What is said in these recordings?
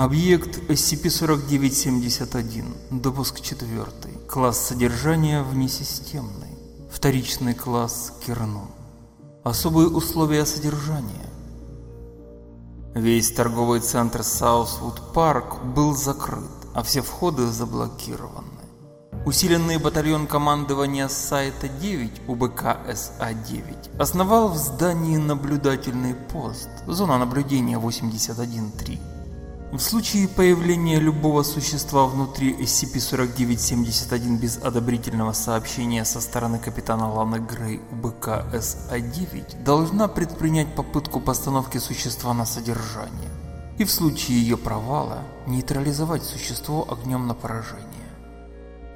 Объект SCP-4971. Допуск 4. Класс содержания внесистемный. Вторичный класс Кернун. Особые условия содержания. Весь торговый центр Саусвуд Парк был закрыт, а все входы заблокированы. Усиленный батальон командования сайта 9 УБК СА-9 основал в здании наблюдательный пост, зона наблюдения 81-3. В случае появления любого существа внутри SCP-4971 без одобрительного сообщения со стороны капитана Ланы Грей УБК СА-9 должна предпринять попытку постановки существа на содержание и в случае ее провала нейтрализовать существо огнем на поражение.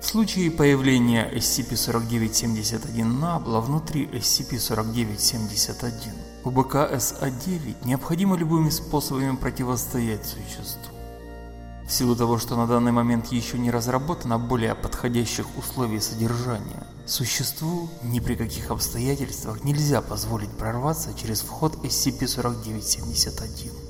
В случае появления SCP-4971 Набла внутри SCP-4971 УБК СА-9 необходимо любыми способами противостоять существу. В силу того, что на данный момент еще не разработано более подходящих условий содержания, существу ни при каких обстоятельствах нельзя позволить прорваться через вход SCP-4971.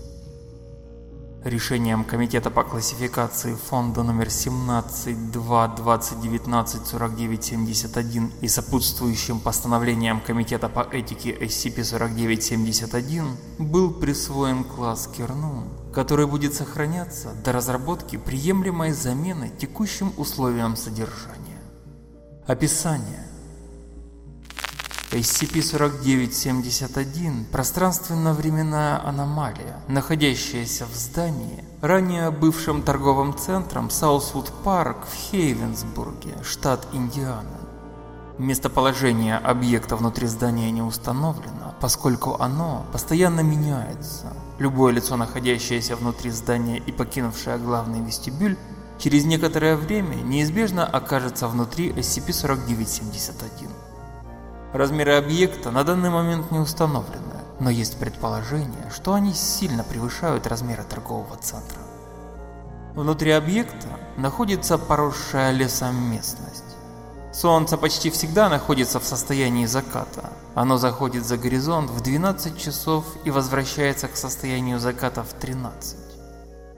Решением Комитета по классификации фонда номер 17-2-2019-4971 и сопутствующим постановлением Комитета по этике SCP-4971 был присвоен класс Кернун, который будет сохраняться до разработки приемлемой замены текущим условиям содержания. Описание SCP-4971 – пространственно-временная аномалия, находящаяся в здании, ранее бывшем торговым центром Саусвуд Парк в Хейвенсбурге, штат Индиана. Местоположение объекта внутри здания не установлено, поскольку оно постоянно меняется. Любое лицо, находящееся внутри здания и покинувшее главный вестибюль, через некоторое время неизбежно окажется внутри SCP-4971. Размеры объекта на данный момент не установлены, но есть предположение, что они сильно превышают размеры торгового центра. Внутри объекта находится поросшая лесом местность. Солнце почти всегда находится в состоянии заката. Оно заходит за горизонт в 12 часов и возвращается к состоянию заката в 13.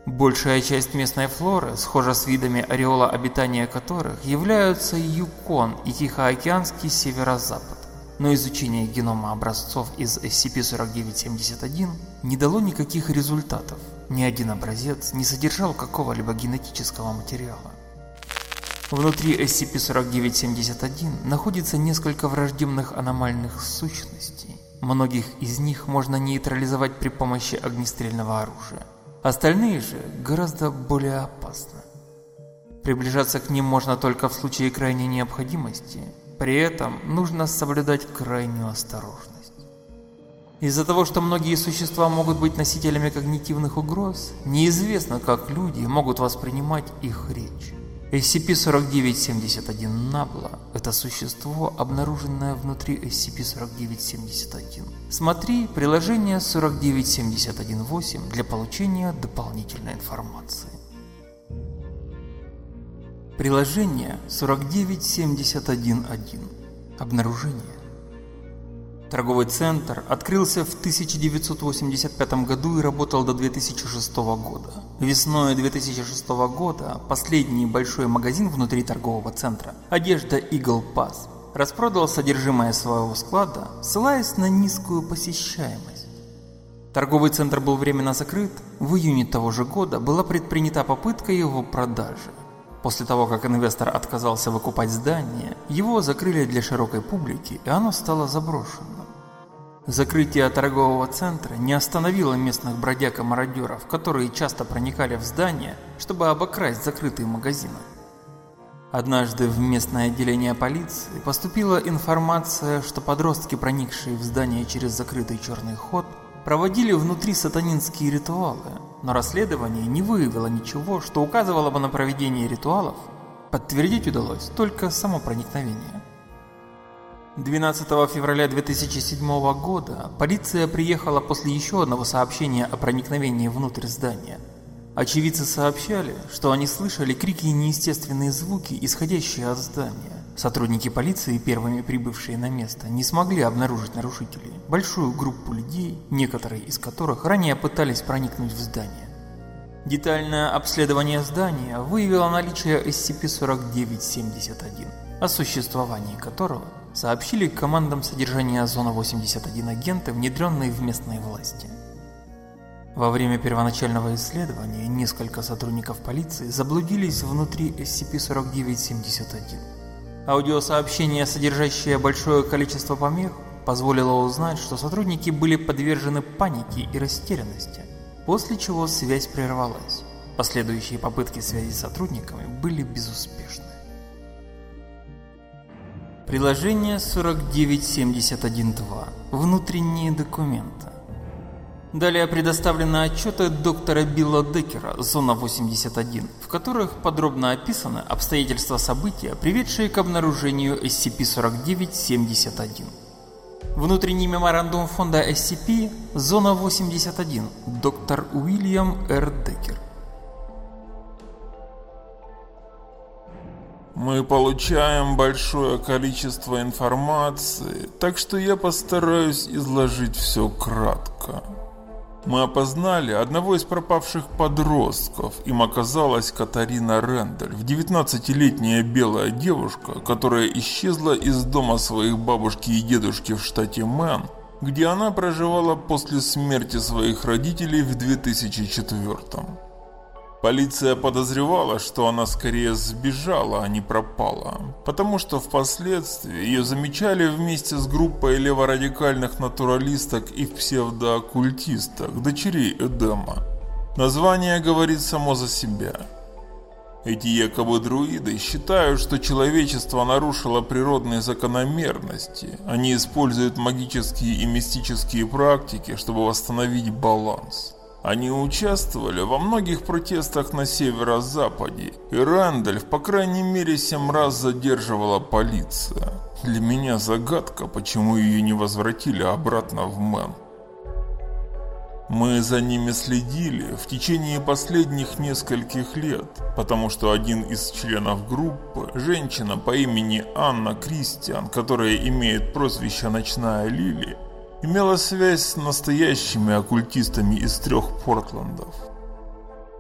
Большая часть местной флоры схожа с видами ореола обитания которых являются Юкон и Тихоокеанский северо-запад но изучение генома образцов из SCP-4971 не дало никаких результатов. Ни один образец не содержал какого-либо генетического материала. Внутри SCP-4971 находится несколько враждебных аномальных сущностей. Многих из них можно нейтрализовать при помощи огнестрельного оружия. Остальные же гораздо более опасны. Приближаться к ним можно только в случае крайней необходимости – при этом нужно соблюдать крайнюю осторожность. Из-за того, что многие существа могут быть носителями когнитивных угроз, неизвестно, как люди могут воспринимать их речь. SCP-4971 Набла – это существо, обнаруженное внутри SCP-4971. Смотри приложение 4971-8 для получения дополнительной информации. Приложение 49711. Обнаружение. Торговый центр открылся в 1985 году и работал до 2006 года. Весной 2006 года последний большой магазин внутри торгового центра, одежда Eagle Pass, распродал содержимое своего склада, ссылаясь на низкую посещаемость. Торговый центр был временно закрыт, в июне того же года была предпринята попытка его продажи. После того, как инвестор отказался выкупать здание, его закрыли для широкой публики, и оно стало заброшенным. Закрытие торгового центра не остановило местных бродяг и мародеров, которые часто проникали в здание, чтобы обокрасть закрытые магазины. Однажды в местное отделение полиции поступила информация, что подростки, проникшие в здание через закрытый черный ход, проводили внутри сатанинские ритуалы, но расследование не выявило ничего, что указывало бы на проведение ритуалов. Подтвердить удалось только само проникновение. 12 февраля 2007 года полиция приехала после еще одного сообщения о проникновении внутрь здания. Очевидцы сообщали, что они слышали крики и неестественные звуки, исходящие от здания. Сотрудники полиции, первыми прибывшие на место, не смогли обнаружить нарушителей. Большую группу людей, некоторые из которых ранее пытались проникнуть в здание. Детальное обследование здания выявило наличие SCP-4971, о существовании которого сообщили командам содержания Зона-81 агенты, внедренные в местные власти. Во время первоначального исследования несколько сотрудников полиции заблудились внутри SCP-4971. Аудиосообщение, содержащее большое количество помех, позволило узнать, что сотрудники были подвержены панике и растерянности, после чего связь прервалась. Последующие попытки связи с сотрудниками были безуспешны. Приложение 4971.2. Внутренние документы. Далее предоставлены отчеты доктора Билла Деккера «Зона 81», в которых подробно описаны обстоятельства события, приведшие к обнаружению SCP-4971. Внутренний меморандум фонда SCP «Зона 81», доктор Уильям Р. Деккер. Мы получаем большое количество информации, так что я постараюсь изложить все кратко. Мы опознали одного из пропавших подростков. Им оказалась Катарина Рендель, в 19-летняя белая девушка, которая исчезла из дома своих бабушки и дедушки в штате Мэн, где она проживала после смерти своих родителей в 2004 -м. Полиция подозревала, что она скорее сбежала, а не пропала, потому что впоследствии ее замечали вместе с группой леворадикальных натуралисток и псевдооккультисток, дочерей Эдема. Название говорит само за себя. Эти якобы друиды считают, что человечество нарушило природные закономерности. Они используют магические и мистические практики, чтобы восстановить баланс. Они участвовали во многих протестах на северо-западе, и Рэндальф по крайней мере семь раз задерживала полиция. Для меня загадка, почему ее не возвратили обратно в Мэн. Мы за ними следили в течение последних нескольких лет, потому что один из членов группы, женщина по имени Анна Кристиан, которая имеет прозвище «Ночная Лили», имела связь с настоящими оккультистами из трех Портландов.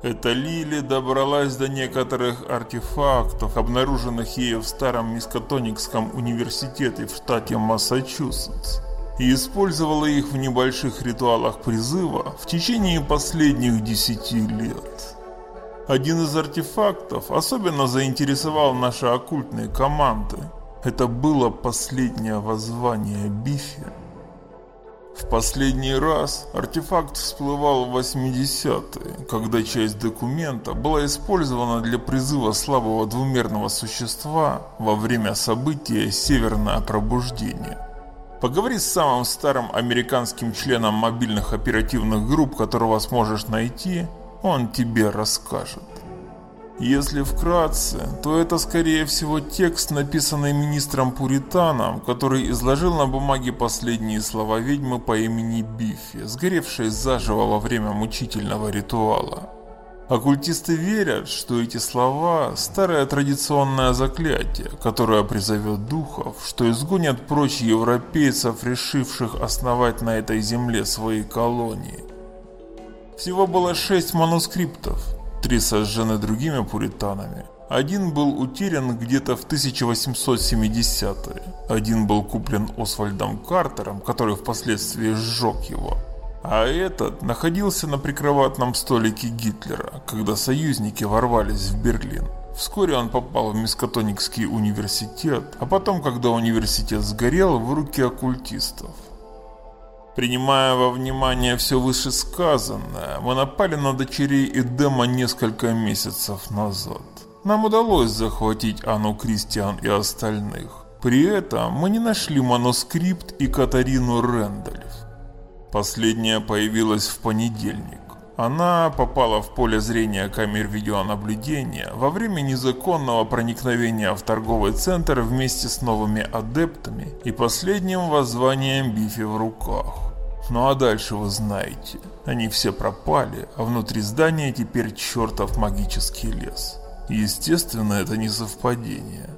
Эта Лили добралась до некоторых артефактов, обнаруженных ею в старом Мискотоникском университете в штате Массачусетс, и использовала их в небольших ритуалах призыва в течение последних десяти лет. Один из артефактов особенно заинтересовал наши оккультные команды. Это было последнее воззвание Бифи. В последний раз артефакт всплывал в 80-е, когда часть документа была использована для призыва слабого двумерного существа во время события «Северное пробуждение». Поговори с самым старым американским членом мобильных оперативных групп, которого сможешь найти, он тебе расскажет. Если вкратце, то это скорее всего текст, написанный министром Пуританом, который изложил на бумаге последние слова ведьмы по имени Биффи, сгоревшей заживо во время мучительного ритуала. Оккультисты верят, что эти слова – старое традиционное заклятие, которое призовет духов, что изгонят прочь европейцев, решивших основать на этой земле свои колонии. Всего было шесть манускриптов, Три сожжены другими пуританами. Один был утерян где-то в 1870-е. Один был куплен Освальдом Картером, который впоследствии сжег его. А этот находился на прикроватном столике Гитлера, когда союзники ворвались в Берлин. Вскоре он попал в Мискотоникский университет, а потом, когда университет сгорел, в руки оккультистов. Принимая во внимание все вышесказанное, мы напали на дочерей Эдема несколько месяцев назад. Нам удалось захватить Анну Кристиан и остальных. При этом мы не нашли манускрипт и Катарину Рэндальф. Последняя появилась в понедельник. Она попала в поле зрения камер видеонаблюдения во время незаконного проникновения в торговый центр вместе с новыми адептами и последним воззванием Бифи в руках. Ну а дальше вы знаете, они все пропали, а внутри здания теперь чертов магический лес. Естественно, это не совпадение.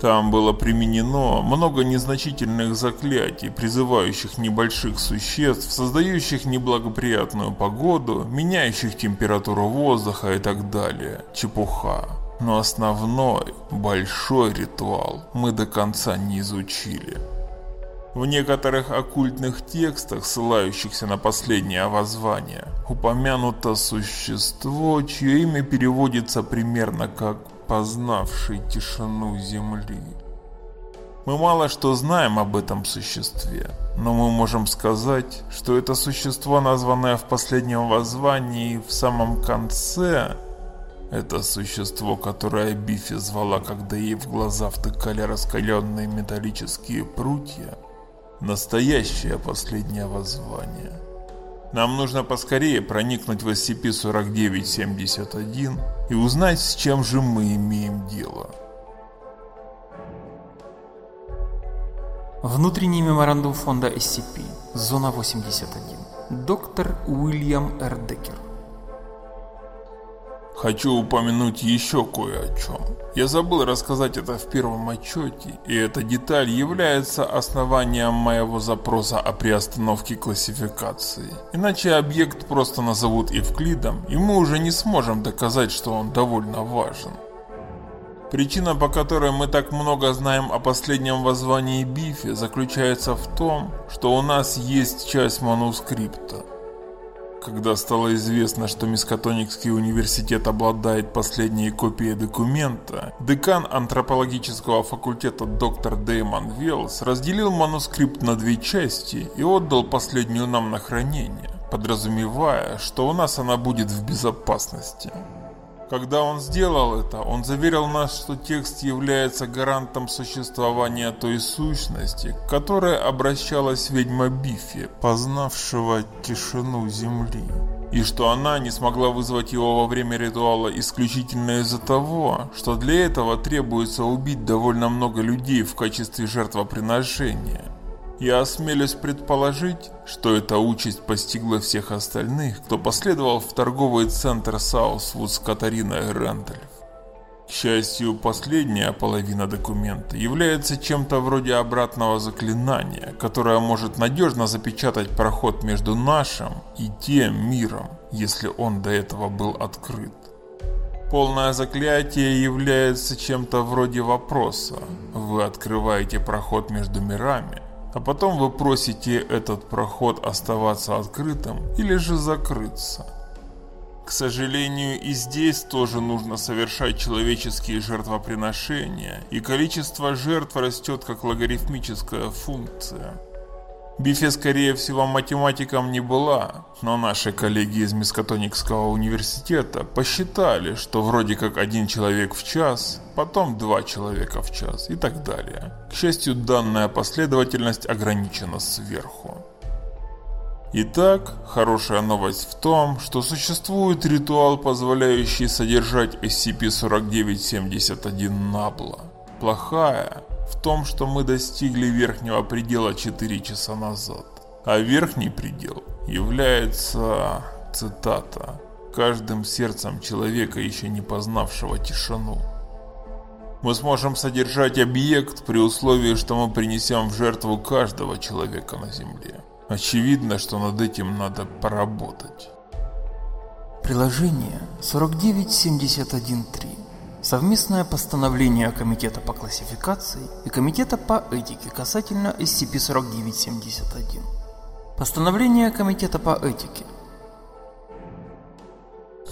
Там было применено много незначительных заклятий, призывающих небольших существ, создающих неблагоприятную погоду, меняющих температуру воздуха и так далее. Чепуха. Но основной, большой ритуал мы до конца не изучили. В некоторых оккультных текстах, ссылающихся на последнее воззвание, упомянуто существо, чье имя переводится примерно как познавший тишину земли. Мы мало что знаем об этом существе, но мы можем сказать, что это существо, названное в последнем воззвании в самом конце, это существо, которое Бифи звала, когда ей в глаза втыкали раскаленные металлические прутья, настоящее последнее воззвание – нам нужно поскорее проникнуть в SCP-4971 и узнать, с чем же мы имеем дело. Внутренний меморандум фонда SCP. Зона 81. Доктор Уильям Р. Деккер. Хочу упомянуть еще кое о чем. Я забыл рассказать это в первом отчете, и эта деталь является основанием моего запроса о приостановке классификации. Иначе объект просто назовут Евклидом, и мы уже не сможем доказать, что он довольно важен. Причина, по которой мы так много знаем о последнем воззвании Бифи, заключается в том, что у нас есть часть манускрипта – когда стало известно, что Мискатоникский университет обладает последней копией документа, декан антропологического факультета доктор Дэймон Веллс разделил манускрипт на две части и отдал последнюю нам на хранение, подразумевая, что у нас она будет в безопасности. Когда он сделал это, он заверил нас, что текст является гарантом существования той сущности, к которой обращалась ведьма Бифи, познавшего тишину земли. И что она не смогла вызвать его во время ритуала исключительно из-за того, что для этого требуется убить довольно много людей в качестве жертвоприношения. Я осмелюсь предположить, что эта участь постигла всех остальных, кто последовал в торговый центр Саусвуд с Катариной Рэндальф. К счастью, последняя половина документа является чем-то вроде обратного заклинания, которое может надежно запечатать проход между нашим и тем миром, если он до этого был открыт. Полное заклятие является чем-то вроде вопроса. Вы открываете проход между мирами, а потом вы просите этот проход оставаться открытым или же закрыться. К сожалению, и здесь тоже нужно совершать человеческие жертвоприношения, и количество жертв растет как логарифмическая функция. Бифе, скорее всего, математиком не была, но наши коллеги из Мискатоникского университета посчитали, что вроде как один человек в час, потом два человека в час и так далее. К счастью, данная последовательность ограничена сверху. Итак, хорошая новость в том, что существует ритуал, позволяющий содержать SCP-4971 набло. Плохая том, что мы достигли верхнего предела 4 часа назад. А верхний предел является, цитата, «каждым сердцем человека, еще не познавшего тишину». Мы сможем содержать объект при условии, что мы принесем в жертву каждого человека на Земле. Очевидно, что над этим надо поработать. Приложение 4971.3 Совместное постановление Комитета по классификации и Комитета по этике касательно SCP-4971. Постановление Комитета по этике.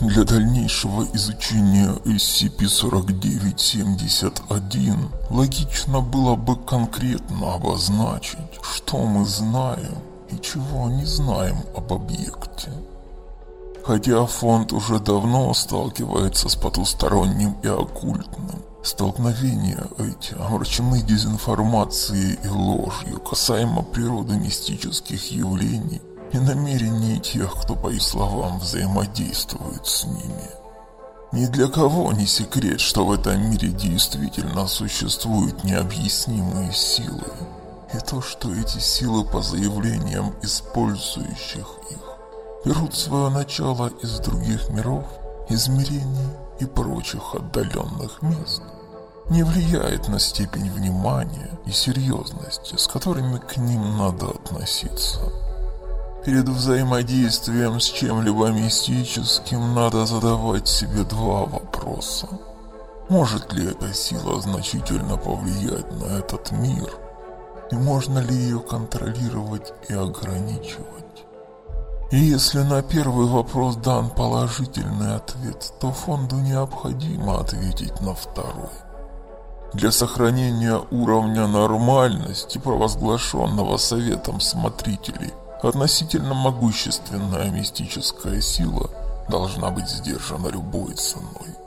Для дальнейшего изучения SCP-4971 логично было бы конкретно обозначить, что мы знаем и чего не знаем об объекте. Хотя фонд уже давно сталкивается с потусторонним и оккультным. Столкновения эти омрачены дезинформацией и ложью касаемо природы мистических явлений и намерений тех, кто, по их словам, взаимодействует с ними. Ни для кого не секрет, что в этом мире действительно существуют необъяснимые силы. И то, что эти силы по заявлениям использующих их берут свое начало из других миров, измерений и прочих отдаленных мест. не влияет на степень внимания и серьезности, с которыми к ним надо относиться. Перед взаимодействием с чем-либо мистическим надо задавать себе два вопроса. Может ли эта сила значительно повлиять на этот мир? И можно ли ее контролировать и ограничивать? Если на первый вопрос дан положительный ответ, то фонду необходимо ответить на второй. Для сохранения уровня нормальности, провозглашенного Советом Смотрителей, относительно могущественная мистическая сила должна быть сдержана любой ценой.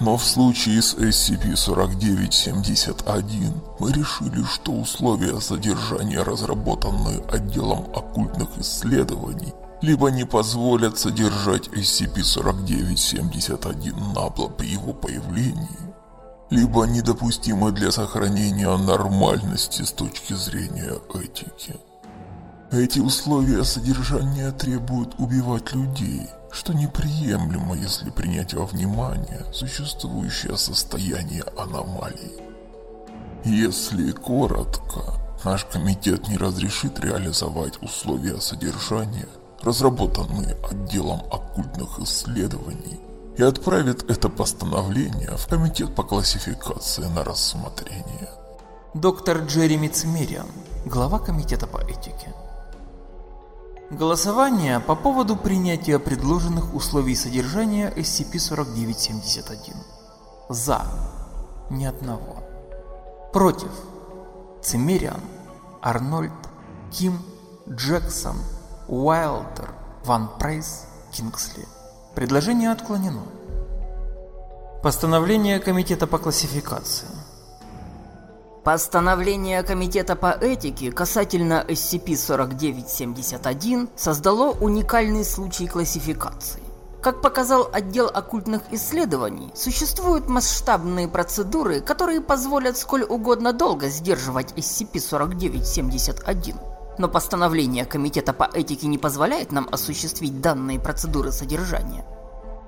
Но в случае с SCP-4971 мы решили, что условия содержания, разработанные отделом оккультных исследований, либо не позволят содержать SCP-4971 Набла при его появлении, либо недопустимы для сохранения нормальности с точки зрения этики. Эти условия содержания требуют убивать людей – что неприемлемо, если принять во внимание существующее состояние аномалий. Если коротко, наш комитет не разрешит реализовать условия содержания, разработанные отделом оккультных исследований, и отправит это постановление в комитет по классификации на рассмотрение. Доктор Джереми Цимериан, глава комитета по этике. Голосование по поводу принятия предложенных условий содержания SCP-4971. За. Ни одного. Против. Цимериан, Арнольд, Ким, Джексон, Уайлдер, Ван Прайс, Кингсли. Предложение отклонено. Постановление Комитета по классификации. Постановление Комитета по этике касательно SCP-4971 создало уникальный случай классификации. Как показал отдел оккультных исследований, существуют масштабные процедуры, которые позволят сколь угодно долго сдерживать SCP-4971. Но постановление Комитета по этике не позволяет нам осуществить данные процедуры содержания.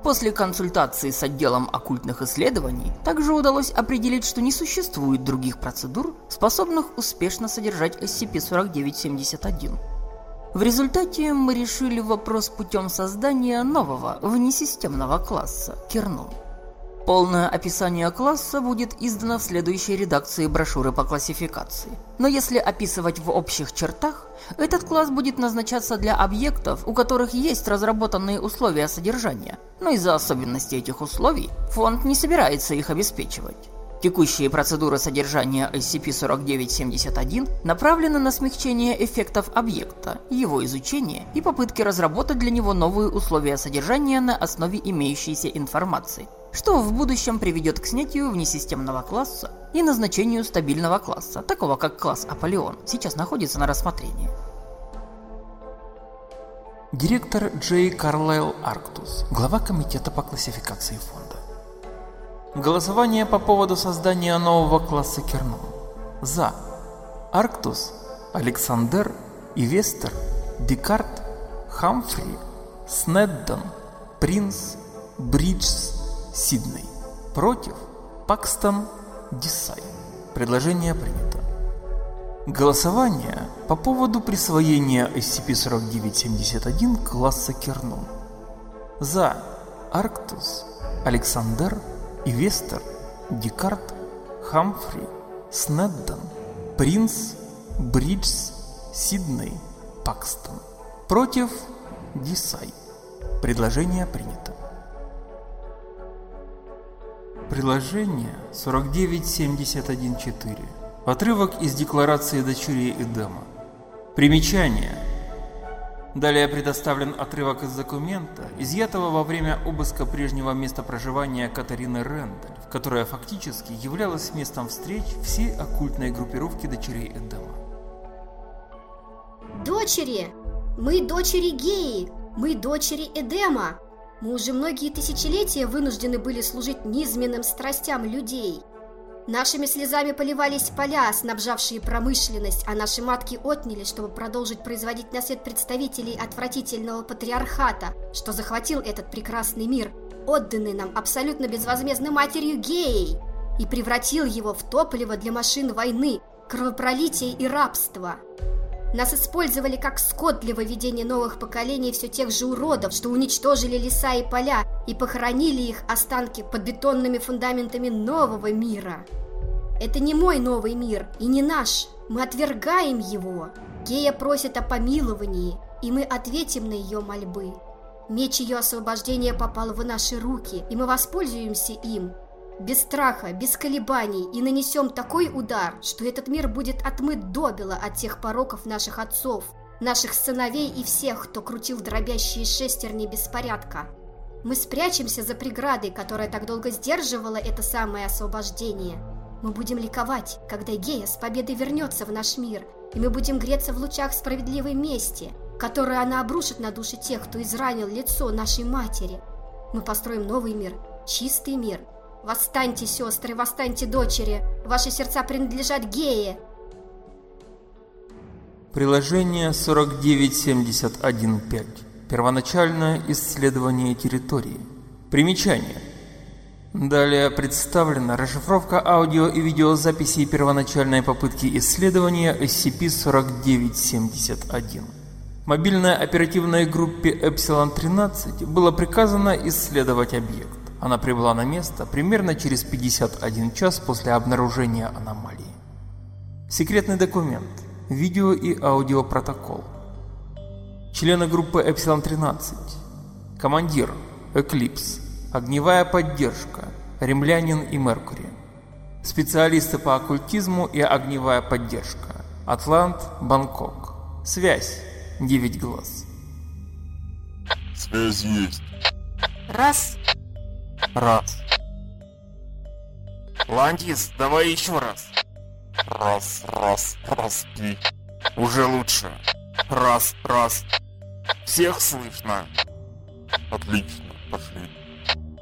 После консультации с отделом оккультных исследований также удалось определить, что не существует других процедур, способных успешно содержать SCP-4971. В результате мы решили вопрос путем создания нового внесистемного класса Кернун. Полное описание класса будет издано в следующей редакции брошюры по классификации. Но если описывать в общих чертах, этот класс будет назначаться для объектов, у которых есть разработанные условия содержания, но из-за особенностей этих условий фонд не собирается их обеспечивать. Текущие процедуры содержания SCP-4971 направлены на смягчение эффектов объекта, его изучение и попытки разработать для него новые условия содержания на основе имеющейся информации, что в будущем приведет к снятию внесистемного класса и назначению стабильного класса, такого как класс Аполеон, сейчас находится на рассмотрении. Директор Джей Карлайл Арктус, глава комитета по классификации фонда. Голосование по поводу создания нового класса Керном. За. Арктус, Александр, Ивестер, Декарт, Хамфри, Снеддон, Принц, Бриджс, Сидней. Против Пакстон Дисай. Предложение принято. Голосование по поводу присвоения SCP-4971 класса Кернун. За Арктус, Александр, Ивестер, Декарт, Хамфри, Снеддон, Принц, Бриджс, Сидней, Пакстон. Против Дисай. Предложение принято. Приложение 49714. Отрывок из Декларации дочерей Эдема. Примечание. Далее предоставлен отрывок из документа, изъятого во время обыска прежнего места проживания Катарины Рэндаль, которая фактически являлась местом встреч всей оккультной группировки дочерей Эдема. Дочери! Мы дочери геи! Мы дочери Эдема! Мы уже многие тысячелетия вынуждены были служить низменным страстям людей. Нашими слезами поливались поля, снабжавшие промышленность, а наши матки отняли, чтобы продолжить производить на свет представителей отвратительного патриархата, что захватил этот прекрасный мир, отданный нам абсолютно безвозмездно матерью геей. и превратил его в топливо для машин войны, кровопролития и рабства. Нас использовали как скот для выведения новых поколений все тех же уродов, что уничтожили леса и поля и похоронили их останки под бетонными фундаментами нового мира. Это не мой новый мир и не наш. Мы отвергаем его. Гея просит о помиловании, и мы ответим на ее мольбы. Меч ее освобождения попал в наши руки, и мы воспользуемся им. Без страха, без колебаний, и нанесем такой удар, что этот мир будет отмыт добело от тех пороков наших отцов, наших сыновей и всех, кто крутил дробящие шестерни беспорядка. Мы спрячемся за преградой, которая так долго сдерживала это самое освобождение. Мы будем ликовать, когда Гея с победой вернется в наш мир, и мы будем греться в лучах справедливой мести, которую она обрушит на души тех, кто изранил лицо нашей матери. Мы построим новый мир, чистый мир. Восстаньте, сестры, восстаньте, дочери. Ваши сердца принадлежат Гее. Приложение 49715. Первоначальное исследование территории. Примечание. Далее представлена расшифровка аудио и видеозаписей первоначальной попытки исследования SCP-4971. Мобильной оперативной группе Эпсилон-13 было приказано исследовать объект. Она прибыла на место примерно через 51 час после обнаружения аномалии. Секретный документ. Видео и аудиопротокол. Члены группы Эпсилон-13. Командир. Эклипс. Огневая поддержка. Римлянин и Меркурий. Специалисты по оккультизму и огневая поддержка. Атлант, Бангкок. Связь. Девять глаз. Связь есть. Раз. Раз. Ландис, давай еще раз. Раз, раз, раз, три. Уже лучше. Раз, раз. Всех слышно? Отлично, пошли.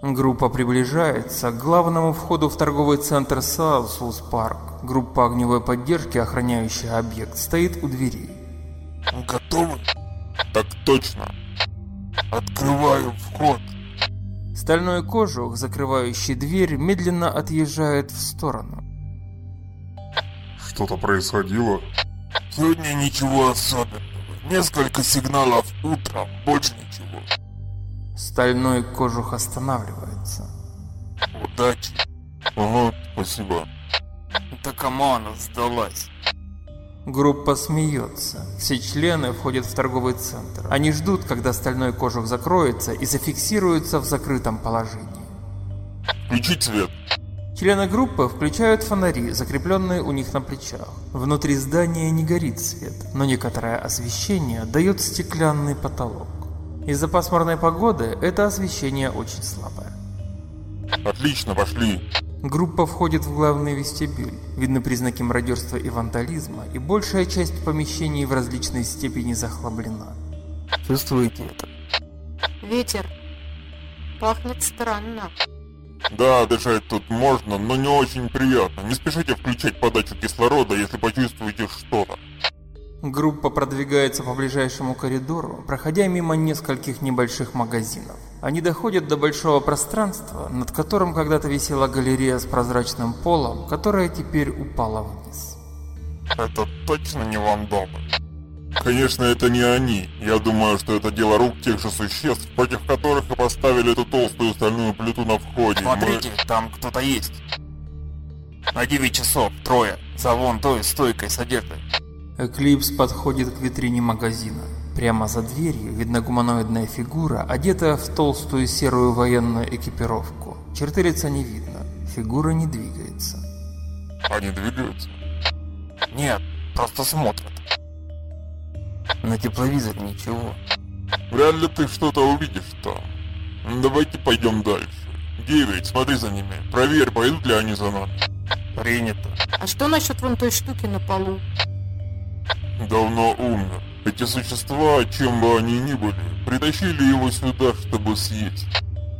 Группа приближается к главному входу в торговый центр Саусвуд Парк. Группа огневой поддержки, охраняющая объект, стоит у дверей. Готовы? Так точно. Открываю вход. Стальной кожух, закрывающий дверь, медленно отъезжает в сторону. Что-то происходило? Сегодня ничего особенного. Несколько сигналов утром, больше ничего. Стальной кожух останавливается. Удачи. Ага, спасибо. Да кому она сдалась? Группа смеется. Все члены входят в торговый центр. Они ждут, когда стальной кожух закроется и зафиксируется в закрытом положении. Включить свет. Члены группы включают фонари, закрепленные у них на плечах. Внутри здания не горит свет, но некоторое освещение дает стеклянный потолок. Из-за пасмурной погоды это освещение очень слабое. Отлично, пошли. Группа входит в главный вестибюль. Видны признаки мародерства и вандализма, и большая часть помещений в различной степени захлаблена. Чувствуете это? Ветер. Пахнет странно. Да, дышать тут можно, но не очень приятно. Не спешите включать подачу кислорода, если почувствуете что-то. Группа продвигается по ближайшему коридору, проходя мимо нескольких небольших магазинов. Они доходят до большого пространства, над которым когда-то висела галерея с прозрачным полом, которая теперь упала вниз. Это точно не вандалы? Конечно, это не они. Я думаю, что это дело рук тех же существ, против которых и поставили эту толстую стальную плиту на входе. Смотрите, там кто-то есть. На 9 часов, трое, за вон той стойкой с одеждой. Эклипс подходит к витрине магазина. Прямо за дверью видна гуманоидная фигура, одетая в толстую серую военную экипировку. Черты лица не видно, фигура не двигается. Они двигаются? Нет, просто смотрят. На тепловизоре ничего. Вряд ли ты что-то увидишь там. Давайте пойдем дальше. Девять, смотри за ними. Проверь, пойдут ли они за нами. Принято. А что насчет вон той штуки на полу? Давно умер. Эти существа, чем бы они ни были, притащили его сюда, чтобы съесть.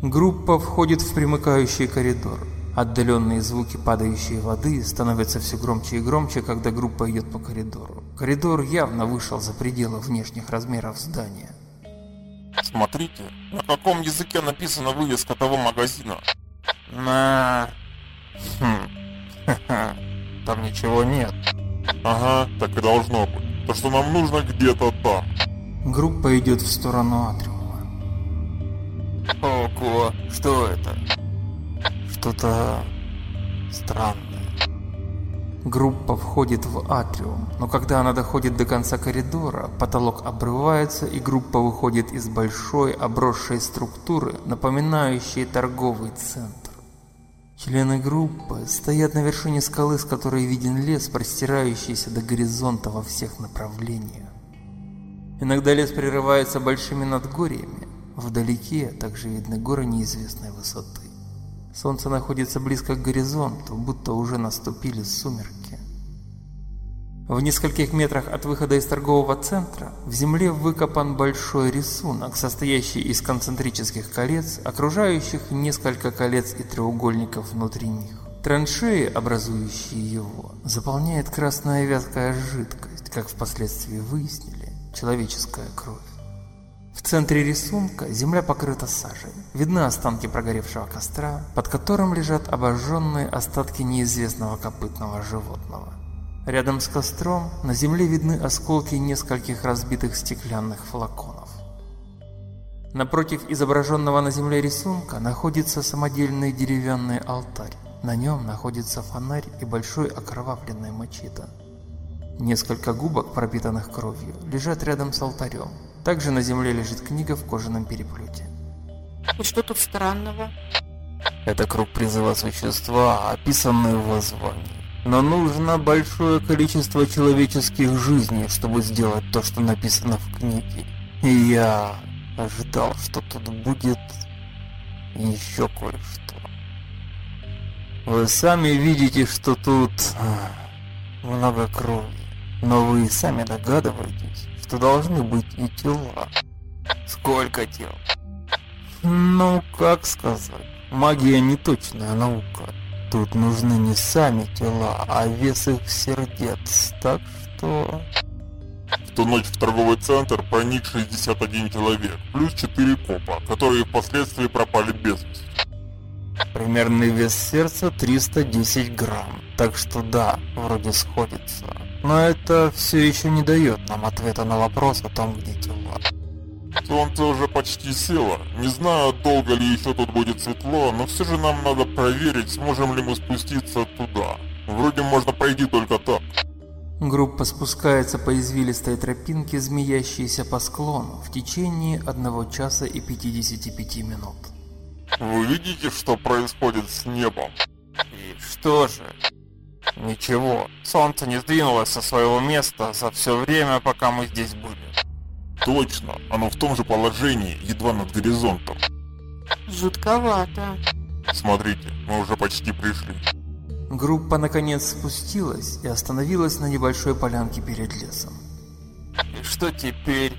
Группа входит в примыкающий коридор. Отдаленные звуки падающей воды становятся все громче и громче, когда группа идет по коридору. Коридор явно вышел за пределы внешних размеров здания. Смотрите, на каком языке написана вывеска того магазина? На... Хм, Ха-ха, там ничего нет. Ага, так и должно быть. То, что нам нужно где-то там. Группа идет в сторону атриума. Ого, что это? Что-то странное. Группа входит в атриум, но когда она доходит до конца коридора, потолок обрывается и группа выходит из большой обросшей структуры, напоминающей торговый центр. Члены группы стоят на вершине скалы, с которой виден лес, простирающийся до горизонта во всех направлениях. Иногда лес прерывается большими надгорьями, вдалеке также видны горы неизвестной высоты. Солнце находится близко к горизонту, будто уже наступили сумерки. В нескольких метрах от выхода из торгового центра в земле выкопан большой рисунок, состоящий из концентрических колец, окружающих несколько колец и треугольников внутри них. Траншеи, образующие его, заполняет красная вязкая жидкость, как впоследствии выяснили, человеческая кровь. В центре рисунка земля покрыта сажей. Видны останки прогоревшего костра, под которым лежат обожженные остатки неизвестного копытного животного. Рядом с костром на земле видны осколки нескольких разбитых стеклянных флаконов. Напротив изображенного на земле рисунка находится самодельный деревянный алтарь. На нем находится фонарь и большой окровавленный мачете. Несколько губок, пропитанных кровью, лежат рядом с алтарем. Также на земле лежит книга в кожаном переплете. И что тут странного? Это круг призыва существа, описанный в воззвании. Но нужно большое количество человеческих жизней, чтобы сделать то, что написано в книге. И я ожидал, что тут будет еще кое-что. Вы сами видите, что тут а, много крови. Но вы сами догадываетесь, что должны быть и тела. Сколько тел? Ну, как сказать? Магия не точная наука. Тут нужны не сами тела, а вес их сердец. Так что... В ту ночь в торговый центр проник 61 человек, плюс 4 копа, которые впоследствии пропали без вести. Примерный вес сердца 310 грамм. Так что да, вроде сходится. Но это все еще не дает нам ответа на вопрос о том, где тела. Солнце уже почти село. Не знаю, долго ли еще тут будет светло, но все же нам надо проверить, сможем ли мы спуститься туда. Вроде можно пройти только так. Группа спускается по извилистой тропинке, змеящейся по склону, в течение 1 часа и 55 минут. Вы видите, что происходит с небом? И что же? Ничего, солнце не сдвинулось со своего места за все время, пока мы здесь были. Точно, оно в том же положении, едва над горизонтом. Жутковато. Смотрите, мы уже почти пришли. Группа наконец спустилась и остановилась на небольшой полянке перед лесом. И что теперь?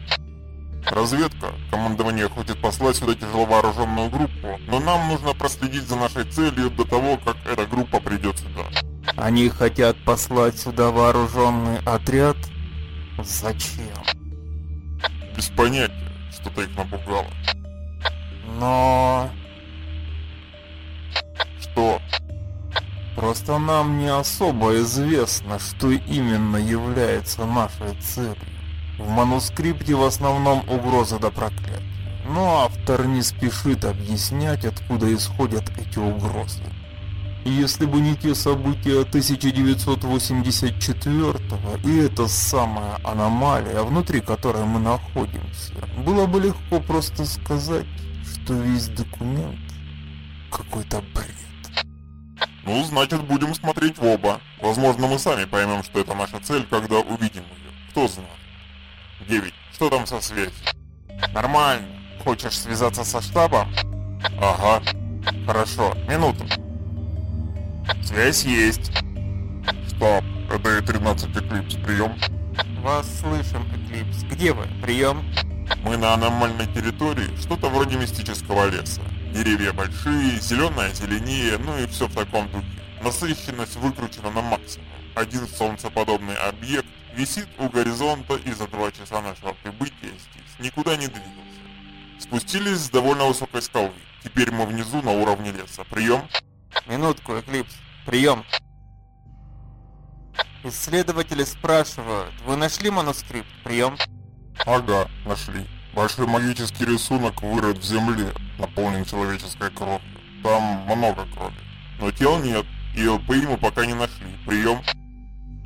Разведка. Командование хочет послать сюда тяжеловооруженную группу, но нам нужно проследить за нашей целью до того, как эта группа придет сюда. Они хотят послать сюда вооруженный отряд? Зачем? Без понятия, что-то их напугало. Но... Что? Просто нам не особо известно, что именно является нашей целью. В манускрипте в основном угроза до проклятия. Но автор не спешит объяснять, откуда исходят эти угрозы. Если бы не те события 1984 и эта самая аномалия, внутри которой мы находимся, было бы легко просто сказать, что весь документ какой-то бред. Ну, значит, будем смотреть в оба. Возможно, мы сами поймем, что это наша цель, когда увидим ее. Кто знает. 9. Что там со связью? Нормально. Хочешь связаться со штабом? Ага. Хорошо. Минуту. Связь есть. Штаб. Это И-13 Эклипс. Прием. Вас слышим, Эклипс. Где вы? Прием. Мы на аномальной территории, что-то вроде мистического леса. Деревья большие, зеленая зеленее, ну и все в таком духе. Насыщенность выкручена на максимум. Один солнцеподобный объект висит у горизонта и за два часа нашего прибытия здесь никуда не двигался. Спустились с довольно высокой скалы. Теперь мы внизу на уровне леса. Прием. Минутку, Эклипс. Прием. Исследователи спрашивают, вы нашли манускрипт? Прием. Ага, нашли. Большой магический рисунок вырыт в земле, наполнен человеческой кровью. Там много крови. Но тел нет, и ЛПИ мы пока не нашли. Прием.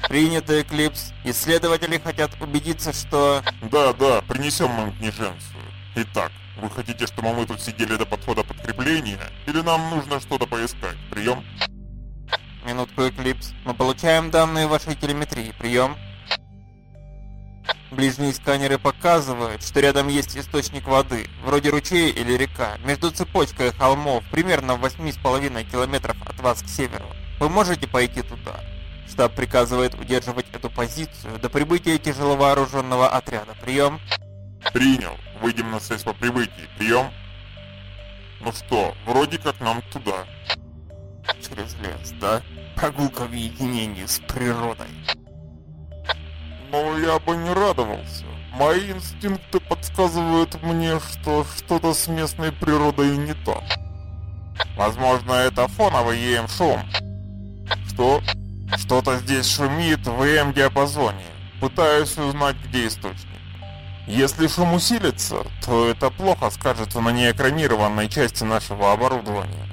Принято, Эклипс. Исследователи хотят убедиться, что... Да, да, принесем княженцию. Итак, вы хотите, чтобы мы тут сидели до подхода подкрепления? Или нам нужно что-то поискать? Прием. Минутку, Эклипс. Мы получаем данные вашей телеметрии. Прием. Ближние сканеры показывают, что рядом есть источник воды, вроде ручей или река, между цепочкой холмов, примерно в 8,5 километров от вас к северу. Вы можете пойти туда? Штаб приказывает удерживать эту позицию до прибытия тяжеловооруженного отряда. Прием. Принял. Выйдем на связь по прибытии. Прием. Ну что, вроде как нам туда. Через лес, да? Прогулка в единении с природой. Но я бы не радовался. Мои инстинкты подсказывают мне, что что-то с местной природой не то. Возможно, это фоновый ЕМ-шум. Что? Что-то здесь шумит в ЕМ-диапазоне. Пытаюсь узнать, где источник. Если шум усилится, то это плохо скажется на неэкранированной части нашего оборудования.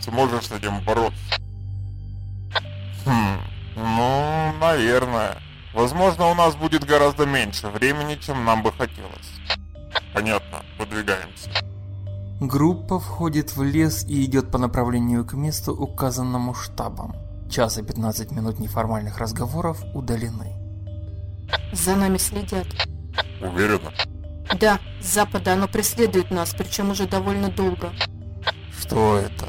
Сможешь с этим бороться? Хм, ну, наверное. Возможно, у нас будет гораздо меньше времени, чем нам бы хотелось. Понятно, выдвигаемся. Группа входит в лес и идет по направлению к месту, указанному штабом. Час и 15 минут неформальных разговоров удалены. За нами следят. Уверена? Да, с запада оно преследует нас, причем уже довольно долго. Что это?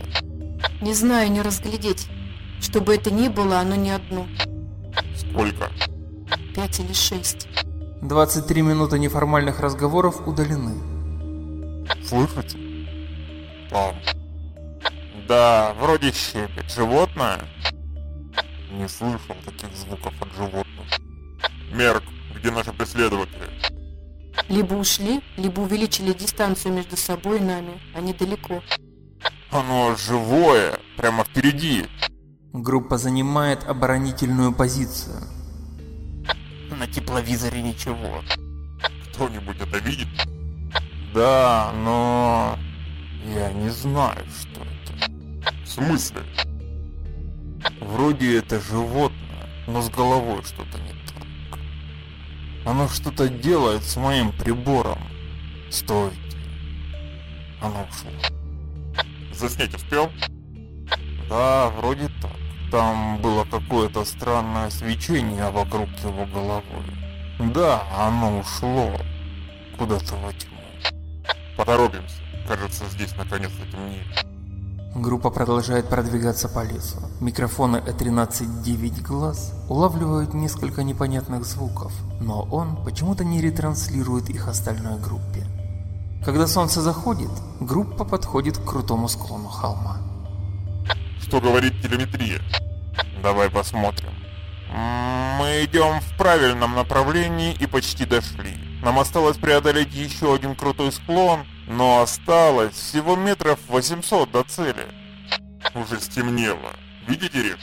Не знаю, не разглядеть. Что бы это ни было, оно не одно. Сколько? Пять или шесть. 23 минуты неформальных разговоров удалены. Слышите? Там. Да, вроде щепет. Животное? Не слышал таких звуков от животных. Мерк, где наши преследователи? Либо ушли, либо увеличили дистанцию между собой и нами. Они далеко. Оно живое, прямо впереди. Группа занимает оборонительную позицию. На тепловизоре ничего. Кто-нибудь это видит? Да, но... Я не знаю, что это. В смысле? Вроде это животное, но с головой что-то не. Оно что-то делает с моим прибором. Стойте. Оно ушло. Заснять успел? Да, вроде так. Там было какое-то странное свечение вокруг его головы. Да, оно ушло куда-то во тьму. Поторопимся. Кажется, здесь наконец-то темнеет. Группа продолжает продвигаться по лесу. Микрофоны Э13-9 глаз улавливают несколько непонятных звуков, но он почему-то не ретранслирует их остальной группе. Когда солнце заходит, группа подходит к крутому склону холма. Что говорит телеметрия? Давай посмотрим. Мы идем в правильном направлении и почти дошли. Нам осталось преодолеть еще один крутой склон, но осталось всего метров 800 до цели. Уже стемнело. Видите реку?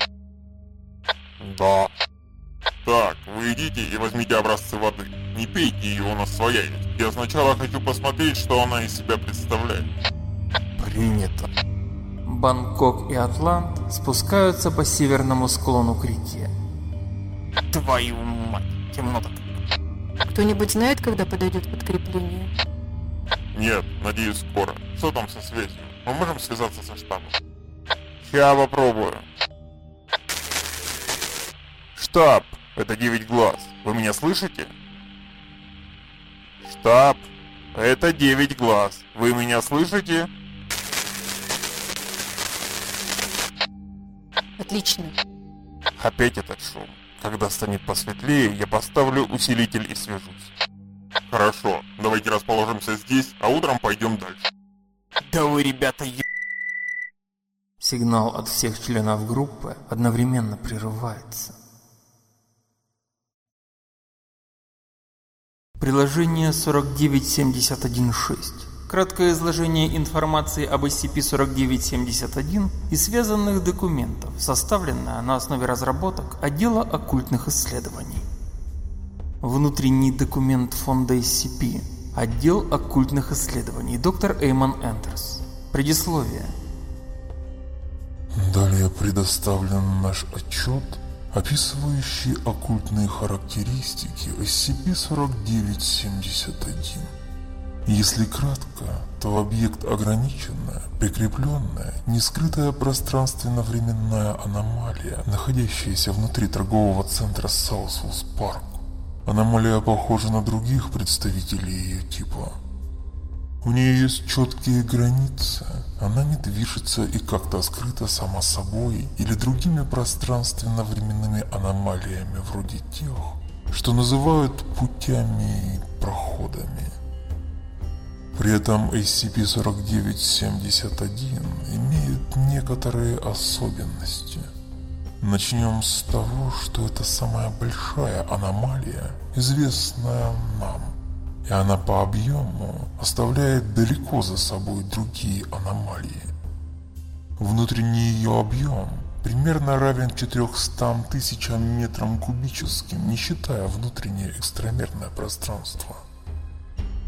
Да. Так, вы идите и возьмите образцы воды. Не пейте ее, у нас своя есть. Я сначала хочу посмотреть, что она из себя представляет. Принято. Бангкок и Атлант спускаются по северному склону к реке. Твою мать, темно так. Кто-нибудь знает, когда подойдет подкрепление? Нет, надеюсь, скоро. Что там со связью? Мы можем связаться со штабом? Я попробую. Штаб, это девять глаз. Вы меня слышите? Штаб, это девять глаз. Вы меня слышите? Отлично. Опять этот шум. Когда станет посветлее, я поставлю усилитель и свяжусь. Хорошо, давайте расположимся здесь, а утром пойдем дальше. Да вы, ребята, е... Сигнал от всех членов группы одновременно прерывается. Приложение 49716. Краткое изложение информации об SCP-4971 и связанных документов, составленное на основе разработок отдела оккультных исследований. Внутренний документ фонда SCP. Отдел оккультных исследований. Доктор Эймон Энтерс. Предисловие. Далее предоставлен наш отчет, описывающий оккультные характеристики SCP-4971. Если кратко, то объект ограниченная, прикрепленная, нескрытая пространственно-временная аномалия, находящаяся внутри торгового центра Саусвуд Парк. Аномалия похожа на других представителей ее типа. У нее есть четкие границы, она не движется и как-то скрыта сама собой или другими пространственно-временными аномалиями вроде тех, что называют путями и проходами. При этом SCP-4971 имеет некоторые особенности. Начнем с того, что это самая большая аномалия, известная нам. И она по объему оставляет далеко за собой другие аномалии. Внутренний ее объем примерно равен 400 тысячам метрам кубическим, не считая внутреннее экстрамерное пространство.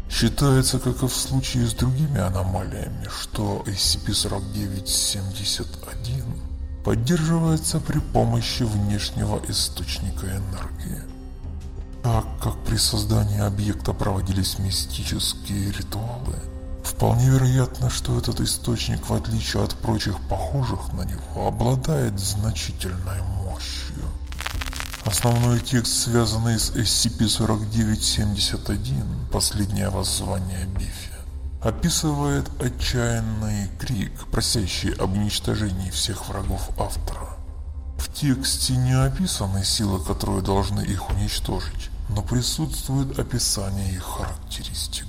Считается, как и в случае с другими аномалиями, что SCP-4971 поддерживается при помощи внешнего источника энергии. Так как при создании объекта проводились мистические ритуалы, вполне вероятно, что этот источник, в отличие от прочих похожих на него, обладает значительной мощью. Основной текст, связанный с SCP-4971, последнее воззвание Бифи, описывает отчаянный крик, просящий об уничтожении всех врагов автора. В тексте не описаны силы, которые должны их уничтожить, но присутствует описание их характеристик.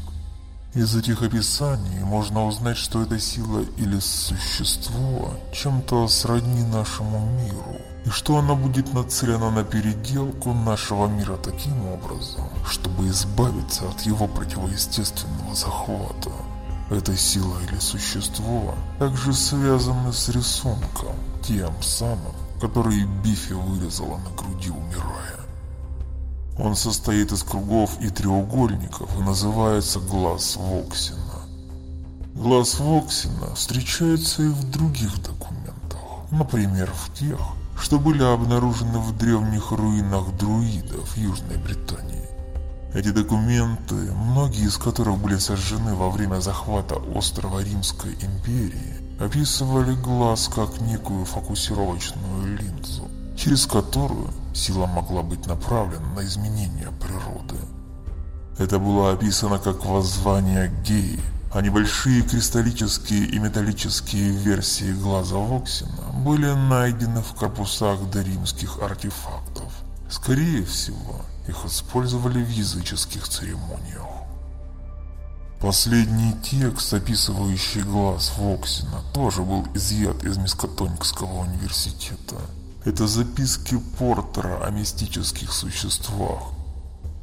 Из этих описаний можно узнать, что эта сила или существо чем-то сродни нашему миру, и что она будет нацелена на переделку нашего мира таким образом, чтобы избавиться от его противоестественного захвата. Эта сила или существо также связаны с рисунком, тем самым, который Бифи вырезала на груди умирая. Он состоит из кругов и треугольников и называется глаз Воксина. Глаз Воксина встречается и в других документах, например, в тех, что были обнаружены в древних руинах друидов Южной Британии. Эти документы, многие из которых были сожжены во время захвата острова Римской империи, описывали глаз как некую фокусировочную линзу, через которую сила могла быть направлена на изменение природы. Это было описано как воззвание геи, а небольшие кристаллические и металлические версии глаза Воксина были найдены в корпусах доримских артефактов. Скорее всего, их использовали в языческих церемониях. Последний текст, описывающий глаз Воксина, тоже был изъят из Мискотоникского университета. Это записки Портера о мистических существах.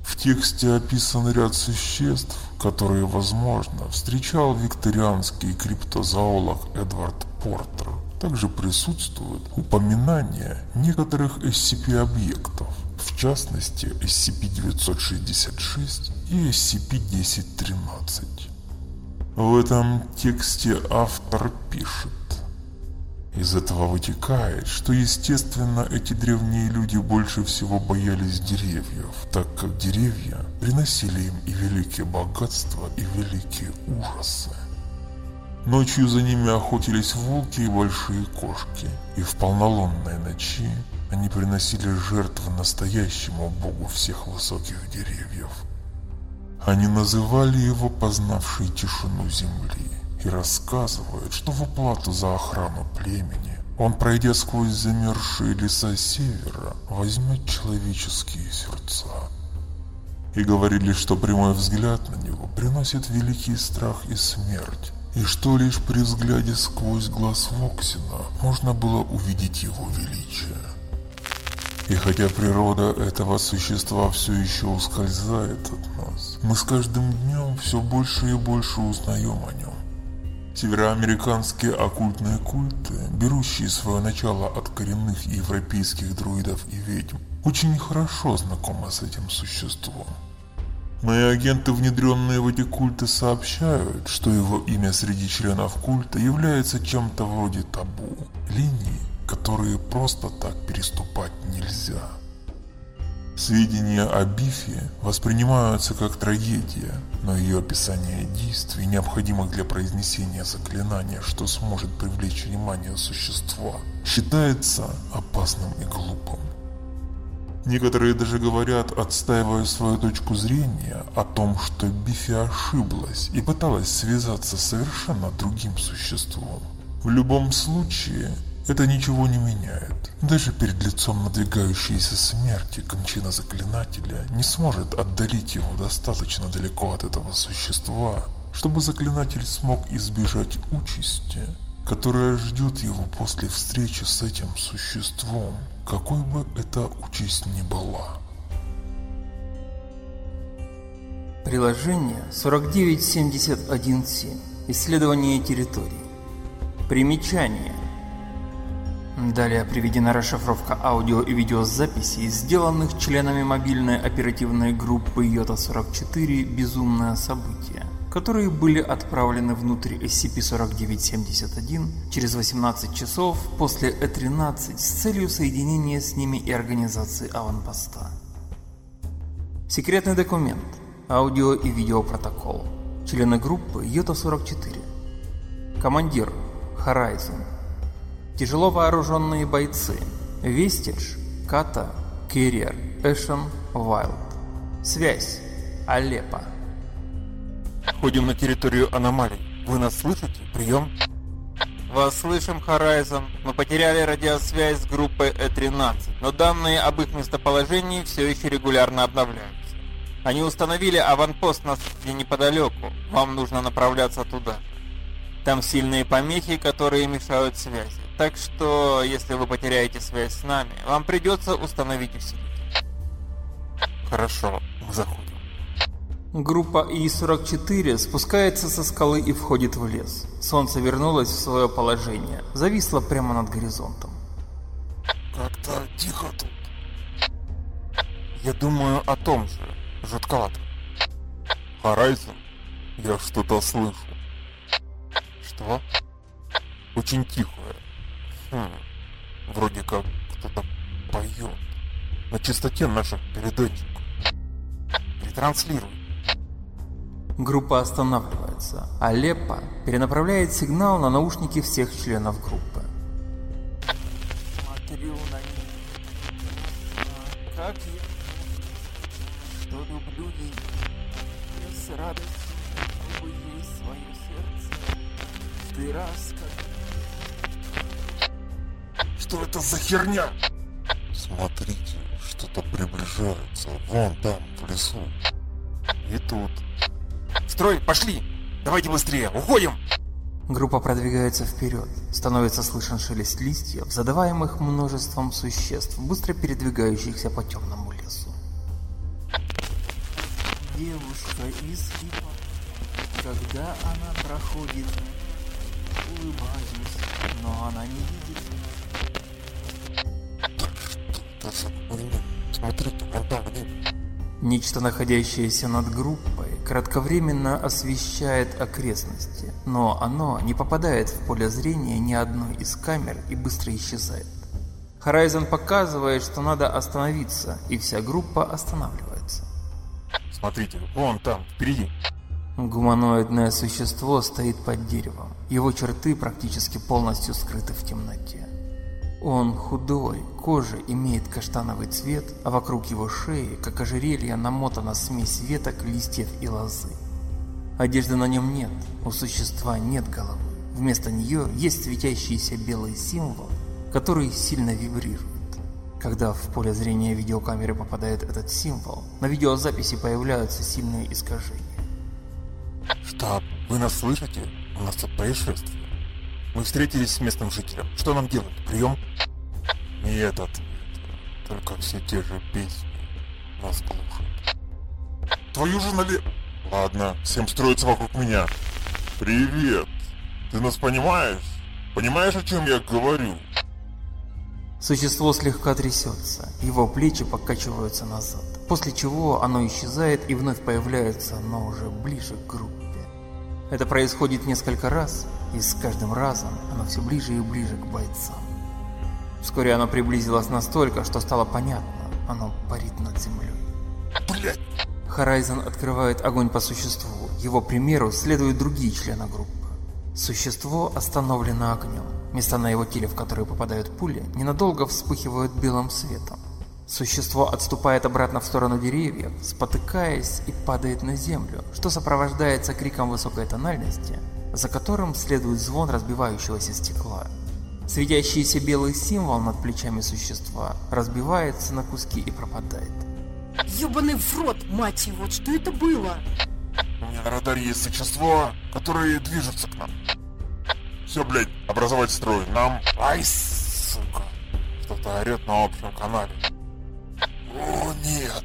В тексте описан ряд существ, которые, возможно, встречал викторианский криптозоолог Эдвард Портер. Также присутствует упоминание некоторых SCP-объектов, в частности SCP-966 и SCP-1013. В этом тексте автор пишет из этого вытекает, что естественно эти древние люди больше всего боялись деревьев, так как деревья приносили им и великие богатства, и великие ужасы. Ночью за ними охотились волки и большие кошки, и в полнолунной ночи они приносили жертвы настоящему богу всех высоких деревьев. Они называли его познавший тишину земли и рассказывают, что в уплату за охрану племени он, пройдя сквозь замерзшие леса севера, возьмет человеческие сердца. И говорили, что прямой взгляд на него приносит великий страх и смерть, и что лишь при взгляде сквозь глаз Воксина можно было увидеть его величие. И хотя природа этого существа все еще ускользает от нас, мы с каждым днем все больше и больше узнаем о нем. Североамериканские оккультные культы, берущие свое начало от коренных европейских друидов и ведьм, очень хорошо знакомы с этим существом. Мои агенты, внедренные в эти культы, сообщают, что его имя среди членов культа является чем-то вроде табу, линии, которые просто так переступать нельзя. Сведения о Бифе воспринимаются как трагедия, но ее описание действий, необходимых для произнесения заклинания, что сможет привлечь внимание существа, считается опасным и глупым. Некоторые даже говорят, отстаивая свою точку зрения, о том, что Бифи ошиблась и пыталась связаться с совершенно другим существом. В любом случае, это ничего не меняет. Даже перед лицом надвигающейся смерти кончина заклинателя не сможет отдалить его достаточно далеко от этого существа, чтобы заклинатель смог избежать участи, которая ждет его после встречи с этим существом какой бы эта участь ни была. Приложение 49717. Исследование территории. Примечание. Далее приведена расшифровка аудио и видеозаписей, сделанных членами мобильной оперативной группы Йота-44 «Безумное событие» которые были отправлены внутрь SCP-4971 через 18 часов после Э-13 с целью соединения с ними и организации аванпоста. Секретный документ. Аудио и видеопротокол. Члены группы Йота-44. Командир. Horizon. Тяжело вооруженные бойцы. Вестидж, Ката, Керриер, Эшен, Вайлд. Связь. Алеппо. Входим на территорию аномалий. Вы нас слышите? Прием. Вас слышим, Horizon. Мы потеряли радиосвязь с группой Э-13, но данные об их местоположении все еще регулярно обновляются. Они установили аванпост на неподалеку. Вам нужно направляться туда. Там сильные помехи, которые мешают связи. Так что, если вы потеряете связь с нами, вам придется установить усилитель. Хорошо, мы заходим. Группа И-44 спускается со скалы и входит в лес. Солнце вернулось в свое положение, зависло прямо над горизонтом. Как-то тихо тут. Я думаю о том же. Жутковато. Хорайзен, я что-то слышу. Что? Очень тихое. Хм, вроде как кто-то поет. На частоте наших передатчиков. Ретранслирует. Группа останавливается. Алеппо перенаправляет сигнал на наушники всех членов группы. Смотрю на них. А как я, что люблю ее. Я с радостью Ты раз как... Что это за херня? Смотрите, что-то приближается. Вон там, в лесу. И тут Строй, пошли! Давайте быстрее, уходим! Группа продвигается вперед. Становится слышен шелест листьев, задаваемых множеством существ, быстро передвигающихся по темному лесу. Девушка из когда она проходит, улыбаюсь, но она не видит. Нечто, находящееся над группой, кратковременно освещает окрестности, но оно не попадает в поле зрения ни одной из камер и быстро исчезает. Horizon показывает, что надо остановиться, и вся группа останавливается. Смотрите, вон там, впереди. Гуманоидное существо стоит под деревом. Его черты практически полностью скрыты в темноте. Он худой, кожа имеет каштановый цвет, а вокруг его шеи, как ожерелье, намотана смесь веток, листьев и лозы. Одежды на нем нет, у существа нет головы. Вместо нее есть светящийся белый символ, который сильно вибрирует. Когда в поле зрения видеокамеры попадает этот символ, на видеозаписи появляются сильные искажения. Штаб, вы нас слышите? У нас тут происшествие. Мы встретились с местным жителем. Что нам делать? Прием? Нет ответа. Только все те же песни нас глушат. Твою же нале... Ладно, всем строится вокруг меня. Привет. Ты нас понимаешь? Понимаешь, о чем я говорю? Существо слегка трясется, его плечи покачиваются назад, после чего оно исчезает и вновь появляется, но уже ближе к группе. Это происходит несколько раз, и с каждым разом оно все ближе и ближе к бойцам. Вскоре оно приблизилось настолько, что стало понятно, оно парит над землей. Блять! Хорайзен открывает огонь по существу, его примеру следуют другие члены группы. Существо остановлено огнем. Места на его теле, в которые попадают пули, ненадолго вспыхивают белым светом. Существо отступает обратно в сторону деревьев, спотыкаясь и падает на землю, что сопровождается криком высокой тональности, за которым следует звон разбивающегося стекла. Светящийся белый символ над плечами существа разбивается на куски и пропадает. Ёбаный в рот, мать его, что это было? У меня на радаре есть существо, которое движется к нам. Все, блядь, образовать строй. Нам... Ай, сука. Кто-то орет на общем канале. Нет.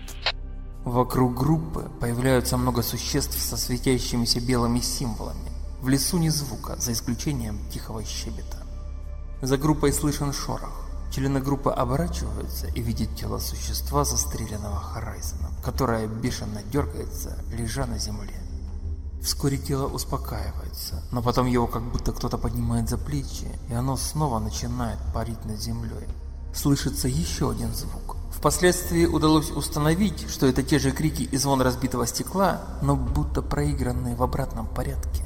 Вокруг группы появляются много существ со светящимися белыми символами. В лесу ни звука, за исключением тихого щебета. За группой слышен шорох. Члены группы оборачиваются и видят тело существа, застреленного Хорайзеном, которое бешено дергается, лежа на земле. Вскоре тело успокаивается, но потом его как будто кто-то поднимает за плечи, и оно снова начинает парить над землей. Слышится еще один звук. Впоследствии удалось установить, что это те же крики и звон разбитого стекла, но будто проигранные в обратном порядке.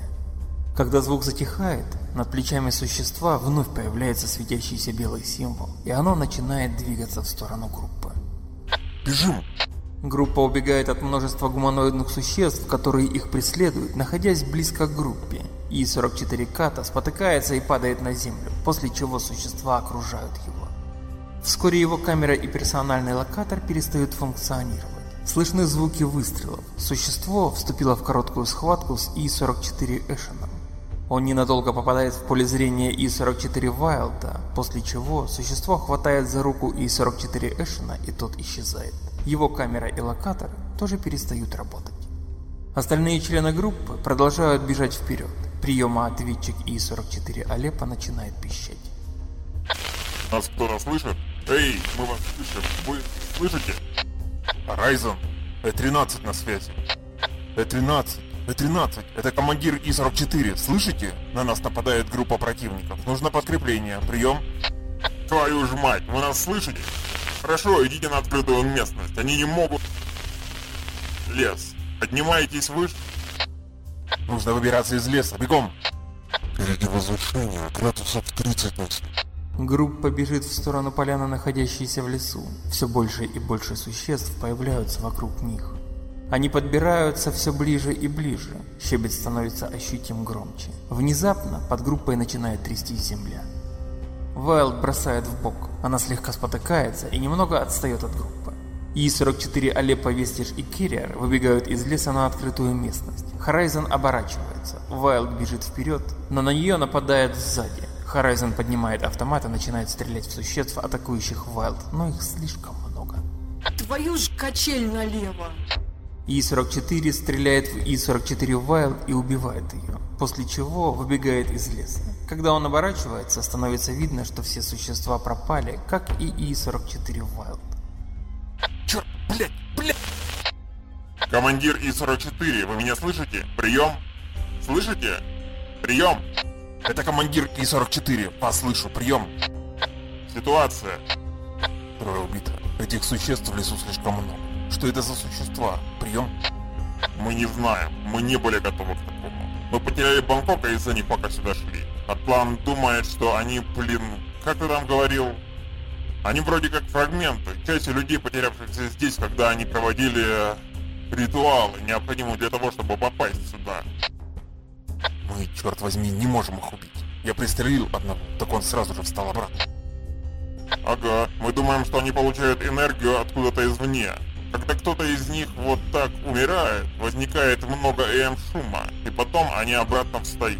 Когда звук затихает, над плечами существа вновь появляется светящийся белый символ, и оно начинает двигаться в сторону группы. Бежим! Группа убегает от множества гуманоидных существ, которые их преследуют, находясь близко к группе. И-44 Ката спотыкается и падает на землю, после чего существа окружают его. Вскоре его камера и персональный локатор перестают функционировать. Слышны звуки выстрелов. Существо вступило в короткую схватку с И-44 Эшеном. Он ненадолго попадает в поле зрения И-44 Вайлда, после чего существо хватает за руку И-44 Эшена и тот исчезает. Его камера и локатор тоже перестают работать. Остальные члены группы продолжают бежать вперед. Приема-ответчик И-44 Алеппо начинает пищать. Нас кто-то слышит? Эй, мы вас слышим. Вы слышите? Райзен, Э-13 на связи. Э-13, Э-13, это командир И-44. Слышите? На нас нападает группа противников. Нужно подкрепление. Прием. Твою ж мать, вы нас слышите? Хорошо, идите на открытую местность. Они не могут... Лес. Поднимайтесь выше. Нужно выбираться из леса. Бегом. Впереди возвышение, градусов 30 ночи. Группа бежит в сторону поляны, находящейся в лесу. Все больше и больше существ появляются вокруг них. Они подбираются все ближе и ближе. Щебет становится ощутим громче. Внезапно под группой начинает трястись земля. Вайлд бросает в бок. Она слегка спотыкается и немного отстает от группы. И-44 Алеппо, Вестиш и Кирриер выбегают из леса на открытую местность. Хорайзен оборачивается. Вайлд бежит вперед, но на нее нападает сзади. Хорайзен поднимает автомат и начинает стрелять в существ, атакующих Вайлд, но их слишком много. Твою ж качель налево! И-44 стреляет в И-44 Вайлд и убивает ее, после чего выбегает из леса. Когда он оборачивается, становится видно, что все существа пропали, как и И-44 Вайлд. Черт, блядь, блядь! Командир И-44, вы меня слышите? Прием! Слышите? Прием! Это командир И-44, вас слышу, прием! Ситуация. Трое убито. Этих существ в лесу слишком много. Что это за существа? Прием? Мы не знаем. Мы не были готовы к такому. Мы потеряли Бангкок из-за них, пока сюда шли. Атлан думает, что они, блин, как ты там говорил? Они вроде как фрагменты, части людей, потерявшихся здесь, когда они проводили э, ритуалы, необходимые для того, чтобы попасть сюда. Мы, черт возьми, не можем их убить. Я пристрелил одного, так он сразу же встал обратно. Ага, мы думаем, что они получают энергию откуда-то извне. Когда кто-то из них вот так умирает, возникает много ЭМ шума, и потом они обратно встают.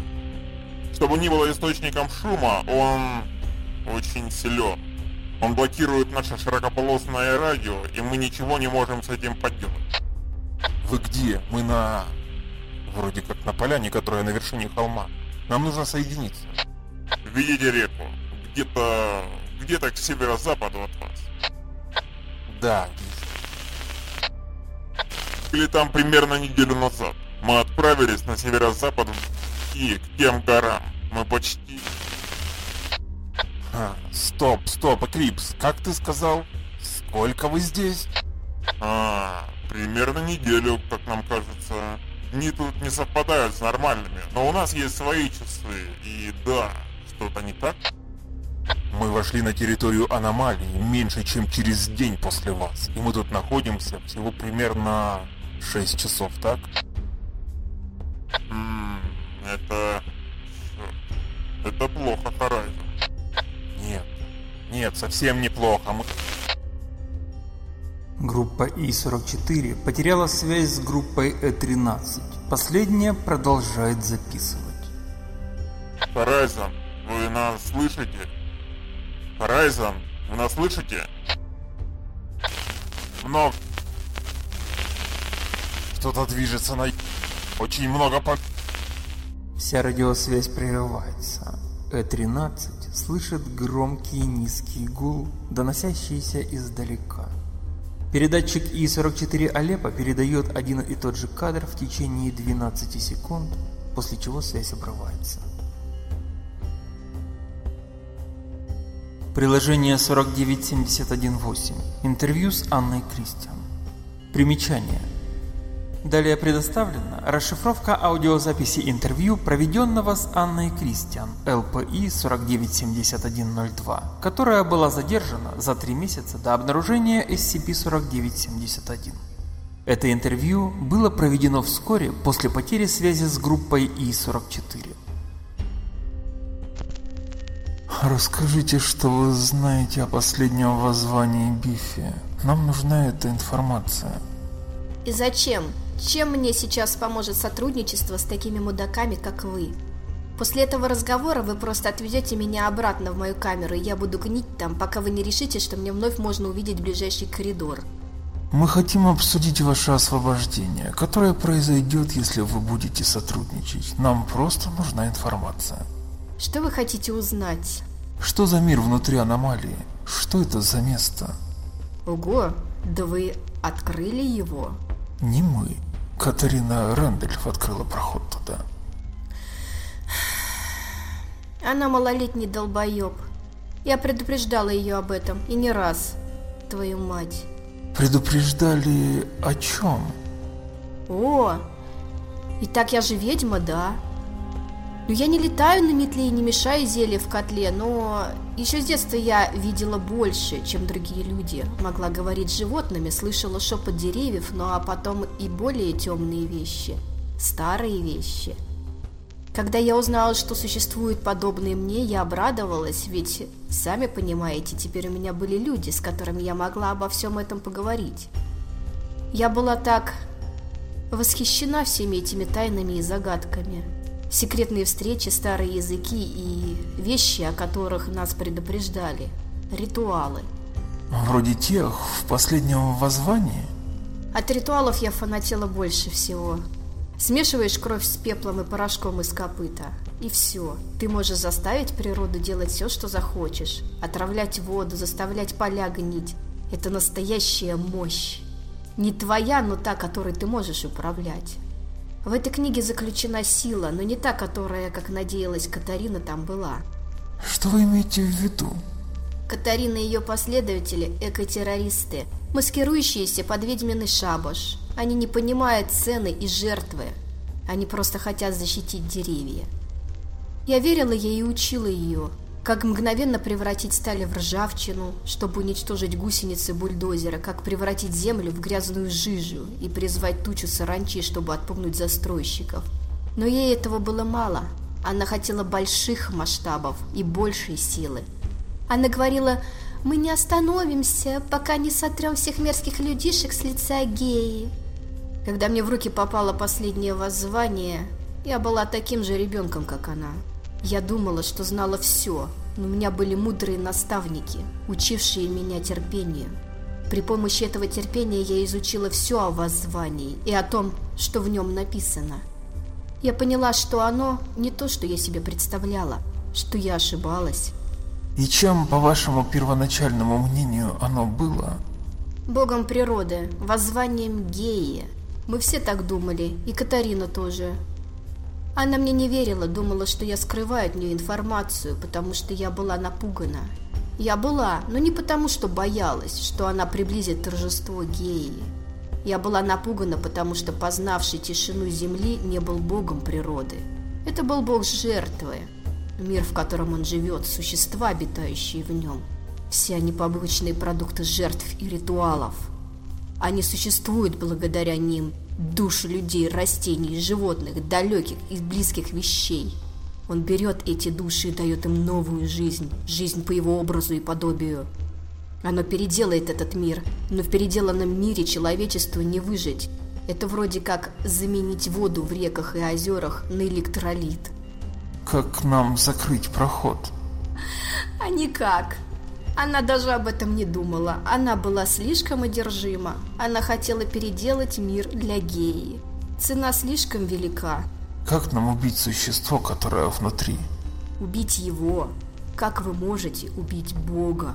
Чтобы не было источником шума, он очень силен. Он блокирует наше широкополосное радио, и мы ничего не можем с этим поделать. Вы где? Мы на... Вроде как на поляне, которая на вершине холма. Нам нужно соединиться. Видите реку? Где-то... где-то к северо-западу от вас. Да, Или там примерно неделю назад. Мы отправились на северо-запад и к тем горам. Мы почти... А, стоп, стоп, Эклипс, как ты сказал? Сколько вы здесь? А, примерно неделю, как нам кажется. Дни тут не совпадают с нормальными, но у нас есть свои часы, и да, что-то не так? Мы вошли на территорию аномалии меньше, чем через день после вас, и мы тут находимся всего примерно 6 часов, так? Ммм, это... Это плохо, Харайзен. Нет, нет, совсем неплохо. Мы... Группа И-44 потеряла связь с группой Э-13. Последняя продолжает записывать. Харайзен, вы нас слышите? Харайзен, вы нас слышите? Много... Что-то движется на... Очень много по... Вся радиосвязь прерывается. Э-13 слышит громкий низкий гул, доносящийся издалека. Передатчик И-44 Алеппо передает один и тот же кадр в течение 12 секунд, после чего связь обрывается. Приложение 49718. Интервью с Анной Кристиан. Примечание. Далее предоставлена расшифровка аудиозаписи интервью, проведенного с Анной Кристиан, ЛПИ 497102, которая была задержана за три месяца до обнаружения SCP-4971. Это интервью было проведено вскоре после потери связи с группой И-44. Расскажите, что вы знаете о последнем воззвании Бифи. Нам нужна эта информация. И зачем? Чем мне сейчас поможет сотрудничество с такими мудаками, как вы? После этого разговора вы просто отведете меня обратно в мою камеру, и я буду гнить там, пока вы не решите, что мне вновь можно увидеть ближайший коридор. Мы хотим обсудить ваше освобождение, которое произойдет, если вы будете сотрудничать. Нам просто нужна информация. Что вы хотите узнать? Что за мир внутри аномалии? Что это за место? Ого, да вы открыли его? Не мы. Катарина Рэндольф открыла проход туда. Она малолетний долбоеб. Я предупреждала ее об этом, и не раз. Твою мать. Предупреждали о чем? О, и так я же ведьма, да? Ну, я не летаю на метле и не мешаю зелье в котле, но еще с детства я видела больше, чем другие люди. Могла говорить с животными, слышала шепот деревьев, ну а потом и более темные вещи, старые вещи. Когда я узнала, что существуют подобные мне, я обрадовалась, ведь, сами понимаете, теперь у меня были люди, с которыми я могла обо всем этом поговорить. Я была так восхищена всеми этими тайнами и загадками секретные встречи, старые языки и вещи, о которых нас предупреждали, ритуалы. Вроде тех в последнем воззвании? От ритуалов я фанатела больше всего. Смешиваешь кровь с пеплом и порошком из копыта, и все. Ты можешь заставить природу делать все, что захочешь. Отравлять воду, заставлять поля гнить. Это настоящая мощь. Не твоя, но та, которой ты можешь управлять. В этой книге заключена сила, но не та, которая, как надеялась Катарина, там была. Что вы имеете в виду? Катарина и ее последователи – экотеррористы, маскирующиеся под ведьминый шабаш. Они не понимают цены и жертвы. Они просто хотят защитить деревья. Я верила ей и учила ее, как мгновенно превратить стали в ржавчину, чтобы уничтожить гусеницы бульдозера, как превратить землю в грязную жижу и призвать тучу саранчи, чтобы отпугнуть застройщиков. Но ей этого было мало. Она хотела больших масштабов и большей силы. Она говорила, мы не остановимся, пока не сотрем всех мерзких людишек с лица геи. Когда мне в руки попало последнее воззвание, я была таким же ребенком, как она. Я думала, что знала все, но у меня были мудрые наставники, учившие меня терпению. При помощи этого терпения я изучила все о воззвании и о том, что в нем написано. Я поняла, что оно не то, что я себе представляла, что я ошибалась. И чем, по вашему первоначальному мнению, оно было? Богом природы, воззванием Геи. Мы все так думали, и Катарина тоже. Она мне не верила, думала, что я скрываю от нее информацию, потому что я была напугана. Я была, но не потому, что боялась, что она приблизит торжество геи. Я была напугана, потому что познавший тишину земли не был богом природы. Это был бог жертвы, мир, в котором он живет, существа, обитающие в нем. Все они побочные продукты жертв и ритуалов. Они существуют благодаря ним, души людей, растений, животных, далеких и близких вещей. Он берет эти души и дает им новую жизнь, жизнь по его образу и подобию. Оно переделает этот мир, но в переделанном мире человечеству не выжить. Это вроде как заменить воду в реках и озерах на электролит. Как нам закрыть проход? А никак. Она даже об этом не думала. Она была слишком одержима. Она хотела переделать мир для геи. Цена слишком велика. Как нам убить существо, которое внутри? Убить его? Как вы можете убить Бога?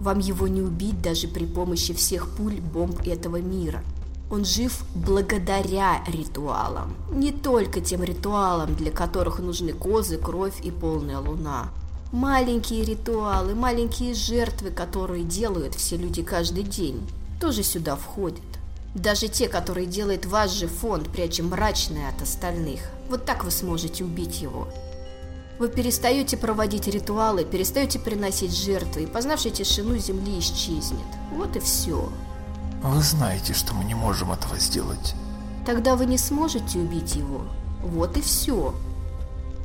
Вам его не убить даже при помощи всех пуль бомб этого мира. Он жив благодаря ритуалам. Не только тем ритуалам, для которых нужны козы, кровь и полная луна. Маленькие ритуалы, маленькие жертвы, которые делают все люди каждый день, тоже сюда входят. Даже те, которые делает ваш же фонд, пряча мрачное от остальных. Вот так вы сможете убить его. Вы перестаете проводить ритуалы, перестаете приносить жертвы, и познавшая тишину земли исчезнет. Вот и все. Вы знаете, что мы не можем этого сделать. Тогда вы не сможете убить его. Вот и все.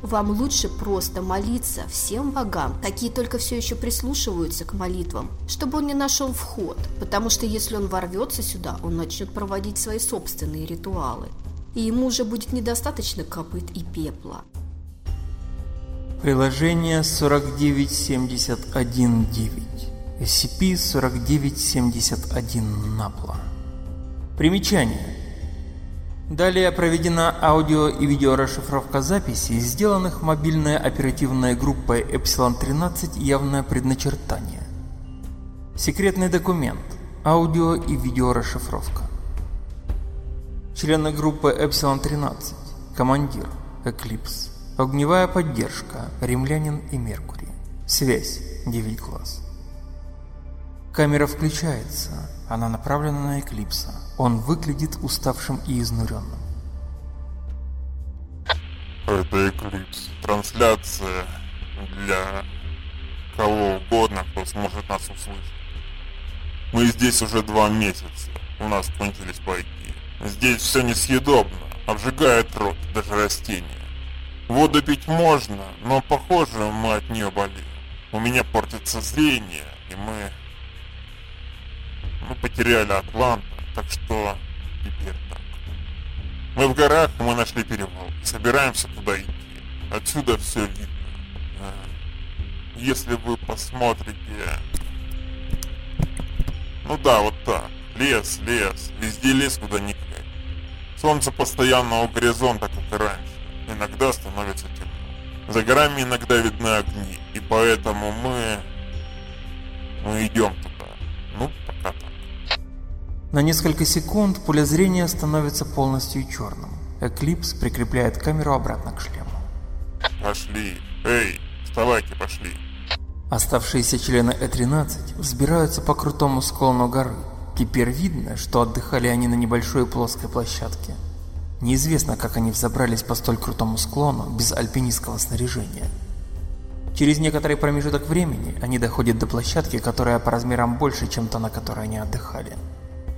Вам лучше просто молиться всем богам, какие только все еще прислушиваются к молитвам, чтобы он не нашел вход, потому что если он ворвется сюда, он начнет проводить свои собственные ритуалы, и ему уже будет недостаточно копыт и пепла. Приложение 4971.9 SCP-4971 Напла Примечание Далее проведена аудио и видеорасшифровка записей, сделанных мобильной оперативной группой Эпсилон-13 явное предначертание. Секретный документ. Аудио и видеорасшифровка. Члены группы Эпсилон-13. Командир. Эклипс. Огневая поддержка. Римлянин и Меркурий. Связь. 9 глаз. Камера включается. Она направлена на Эклипса. Он выглядит уставшим и изнуренным. Это Эклипс. Трансляция для кого угодно, кто сможет нас услышать. Мы здесь уже два месяца. У нас кончились пайки. Здесь все несъедобно, обжигает рот, даже растения. Воду пить можно, но похоже мы от нее болеем. У меня портится зрение, и мы мы потеряли Атланта, так что теперь так. Мы в горах, мы нашли перевал. Собираемся туда идти. Отсюда все видно. Э, если вы посмотрите... Ну да, вот так. Лес, лес. Везде лес, куда ни глянь. Солнце постоянно у горизонта, как и раньше. Иногда становится темно. За горами иногда видны огни. И поэтому мы... Мы идем На несколько секунд поле зрения становится полностью черным. Эклипс прикрепляет камеру обратно к шлему. Пошли. Эй, вставайте, пошли. Оставшиеся члены Э-13 взбираются по крутому склону горы. Теперь видно, что отдыхали они на небольшой плоской площадке. Неизвестно, как они взобрались по столь крутому склону без альпинистского снаряжения. Через некоторый промежуток времени они доходят до площадки, которая по размерам больше, чем та, на которой они отдыхали.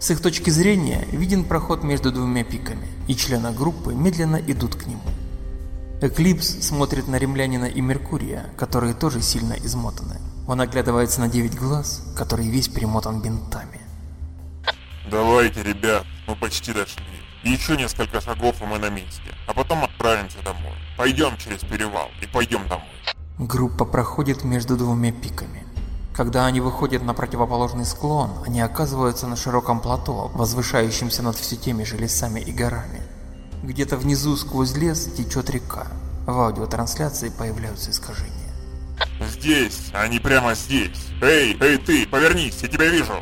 С их точки зрения виден проход между двумя пиками, и члены группы медленно идут к нему. Эклипс смотрит на римлянина и Меркурия, которые тоже сильно измотаны. Он оглядывается на девять глаз, который весь перемотан бинтами. Давайте, ребят, мы почти дошли. Еще несколько шагов и мы на месте, а потом отправимся домой. Пойдем через перевал и пойдем домой. Группа проходит между двумя пиками. Когда они выходят на противоположный склон, они оказываются на широком плато, возвышающемся над все теми же лесами и горами. Где-то внизу сквозь лес течет река. В аудиотрансляции появляются искажения. Здесь, а не прямо здесь. Эй, эй ты, повернись, я тебя вижу.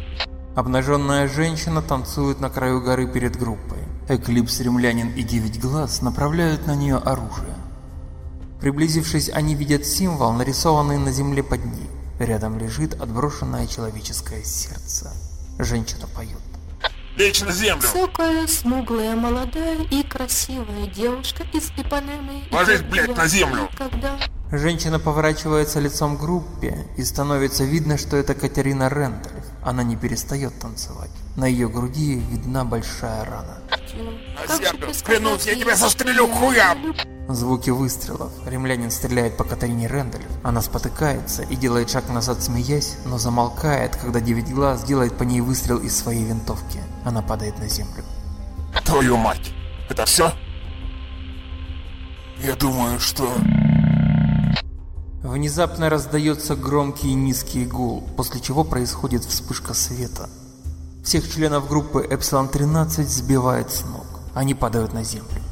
Обнаженная женщина танцует на краю горы перед группой. Эклипс, римлянин и девять глаз направляют на нее оружие. Приблизившись, они видят символ, нарисованный на земле под ней. Рядом лежит отброшенное человеческое сердце. Женщина поет. Лечь на землю! Высокая, смуглая, молодая и красивая девушка из Ипанемы. Ложись, блядь, на землю! Когда... Женщина поворачивается лицом к группе, и становится видно, что это Катерина Рендольф. Она не перестает танцевать. На ее груди видна большая рана. На землю! Клянусь, я тебя застрелю хуям! Звуки выстрелов. Римлянин стреляет по Катарине Рендольф. Она спотыкается и делает шаг назад, смеясь, но замолкает, когда Девять Глаз делает по ней выстрел из своей винтовки. Она падает на землю. Твою мать! Это все? Я думаю, что... Внезапно раздается громкий и низкий гул, после чего происходит вспышка света. Всех членов группы Эпсилон-13 сбивает с ног. Они падают на землю.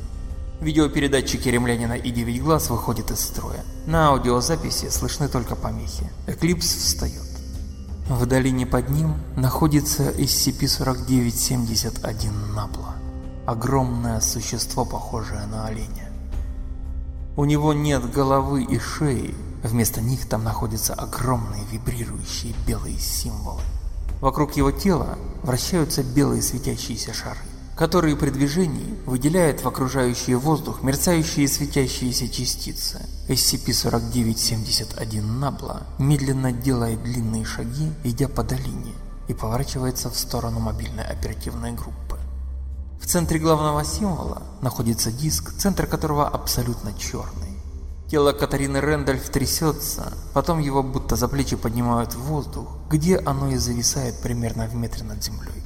Видеопередатчики ремлянина и девять глаз выходят из строя. На аудиозаписи слышны только помехи. Эклипс встает. В долине под ним находится SCP-4971 Набла. Огромное существо, похожее на оленя. У него нет головы и шеи, вместо них там находятся огромные вибрирующие белые символы. Вокруг его тела вращаются белые светящиеся шары которые при движении выделяют в окружающий воздух мерцающие светящиеся частицы. SCP-4971 Набла медленно делает длинные шаги, идя по долине, и поворачивается в сторону мобильной оперативной группы. В центре главного символа находится диск, центр которого абсолютно черный. Тело Катарины Рэндольф трясется, потом его будто за плечи поднимают в воздух, где оно и зависает примерно в метре над землей.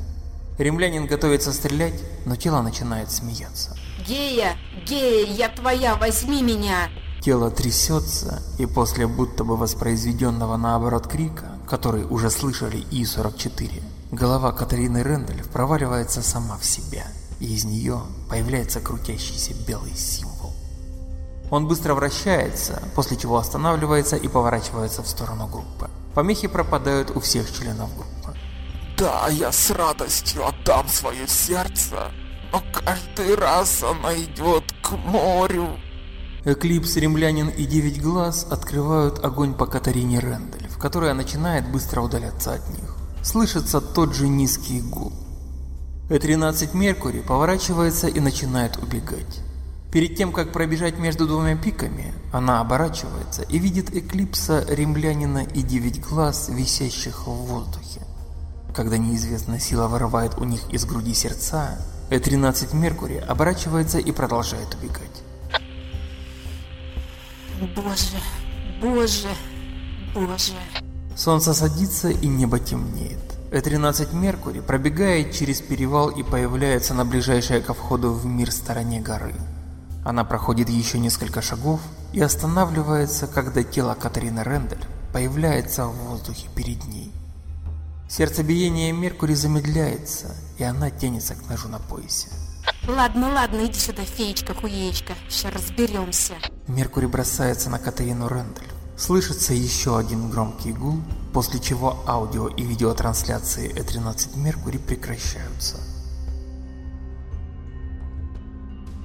Римлянин готовится стрелять, но тело начинает смеяться. Гея, Гея, я твоя, возьми меня! Тело трясется, и после будто бы воспроизведенного наоборот крика, который уже слышали И-44, голова Катарины Рэндальф проваливается сама в себя, и из нее появляется крутящийся белый символ. Он быстро вращается, после чего останавливается и поворачивается в сторону группы. Помехи пропадают у всех членов группы. Да, я с радостью отдам свое сердце, но каждый раз она идет к морю. Эклипс, Римлянин и Девять Глаз открывают огонь по Катарине Рэндальф, которая начинает быстро удаляться от них. Слышится тот же низкий гул. Э-13 Меркурий поворачивается и начинает убегать. Перед тем, как пробежать между двумя пиками, она оборачивается и видит Эклипса, Римлянина и Девять Глаз, висящих в воздухе. Когда неизвестная сила вырывает у них из груди сердца, Э-13 Меркурий оборачивается и продолжает убегать. Боже, боже, боже. Солнце садится и небо темнеет. Э-13 Меркурий пробегает через перевал и появляется на ближайшей ко входу в мир стороне горы. Она проходит еще несколько шагов и останавливается, когда тело Катарины Рендель появляется в воздухе перед ней. Сердцебиение Меркури замедляется, и она тянется к ножу на поясе. Ладно, ладно, иди сюда, феечка-хуеечка, сейчас разберемся. Меркури бросается на Катарину Рендель. Слышится еще один громкий гул, после чего аудио и видеотрансляции Э13 Меркури прекращаются.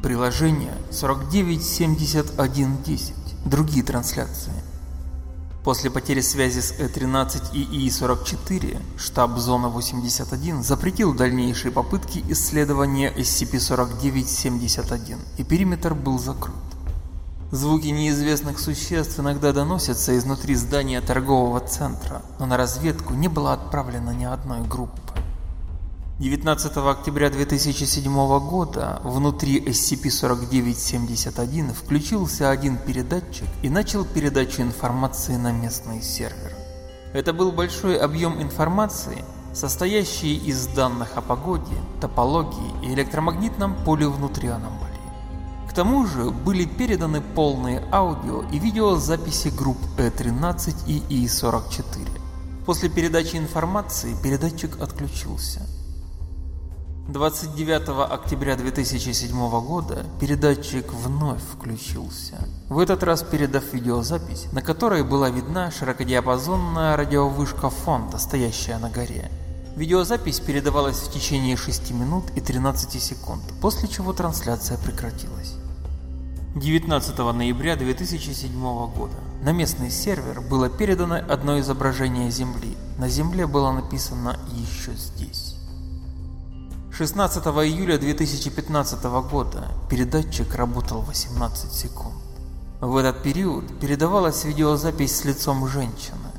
Приложение 497110. Другие трансляции. После потери связи с Э-13 и И-44 штаб Зона 81 запретил дальнейшие попытки исследования SCP-4971, и периметр был закрыт. Звуки неизвестных существ иногда доносятся изнутри здания торгового центра, но на разведку не было отправлено ни одной группы. 19 октября 2007 года внутри SCP-4971 включился один передатчик и начал передачу информации на местный сервер. Это был большой объем информации, состоящий из данных о погоде, топологии и электромагнитном поле внутри аномалии. К тому же были переданы полные аудио и видеозаписи групп Э-13 и И-44. После передачи информации передатчик отключился. 29 октября 2007 года передатчик вновь включился. В этот раз передав видеозапись, на которой была видна широкодиапазонная радиовышка фонда, стоящая на горе. Видеозапись передавалась в течение 6 минут и 13 секунд, после чего трансляция прекратилась. 19 ноября 2007 года на местный сервер было передано одно изображение Земли. На Земле было написано «Еще здесь». 16 июля 2015 года передатчик работал 18 секунд. В этот период передавалась видеозапись с лицом женщины.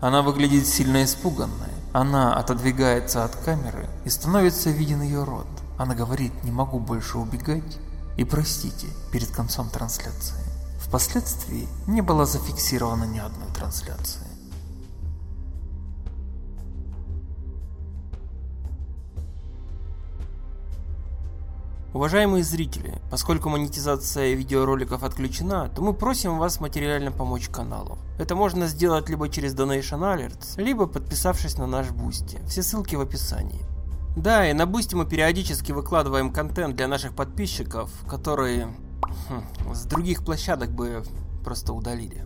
Она выглядит сильно испуганной. Она отодвигается от камеры и становится виден ее рот. Она говорит «не могу больше убегать» и «простите» перед концом трансляции. Впоследствии не было зафиксировано ни одной трансляции. Уважаемые зрители, поскольку монетизация видеороликов отключена, то мы просим вас материально помочь каналу. Это можно сделать либо через Donation Alerts, либо подписавшись на наш Бусти. Все ссылки в описании. Да, и на Бусти мы периодически выкладываем контент для наших подписчиков, которые хм, с других площадок бы просто удалили.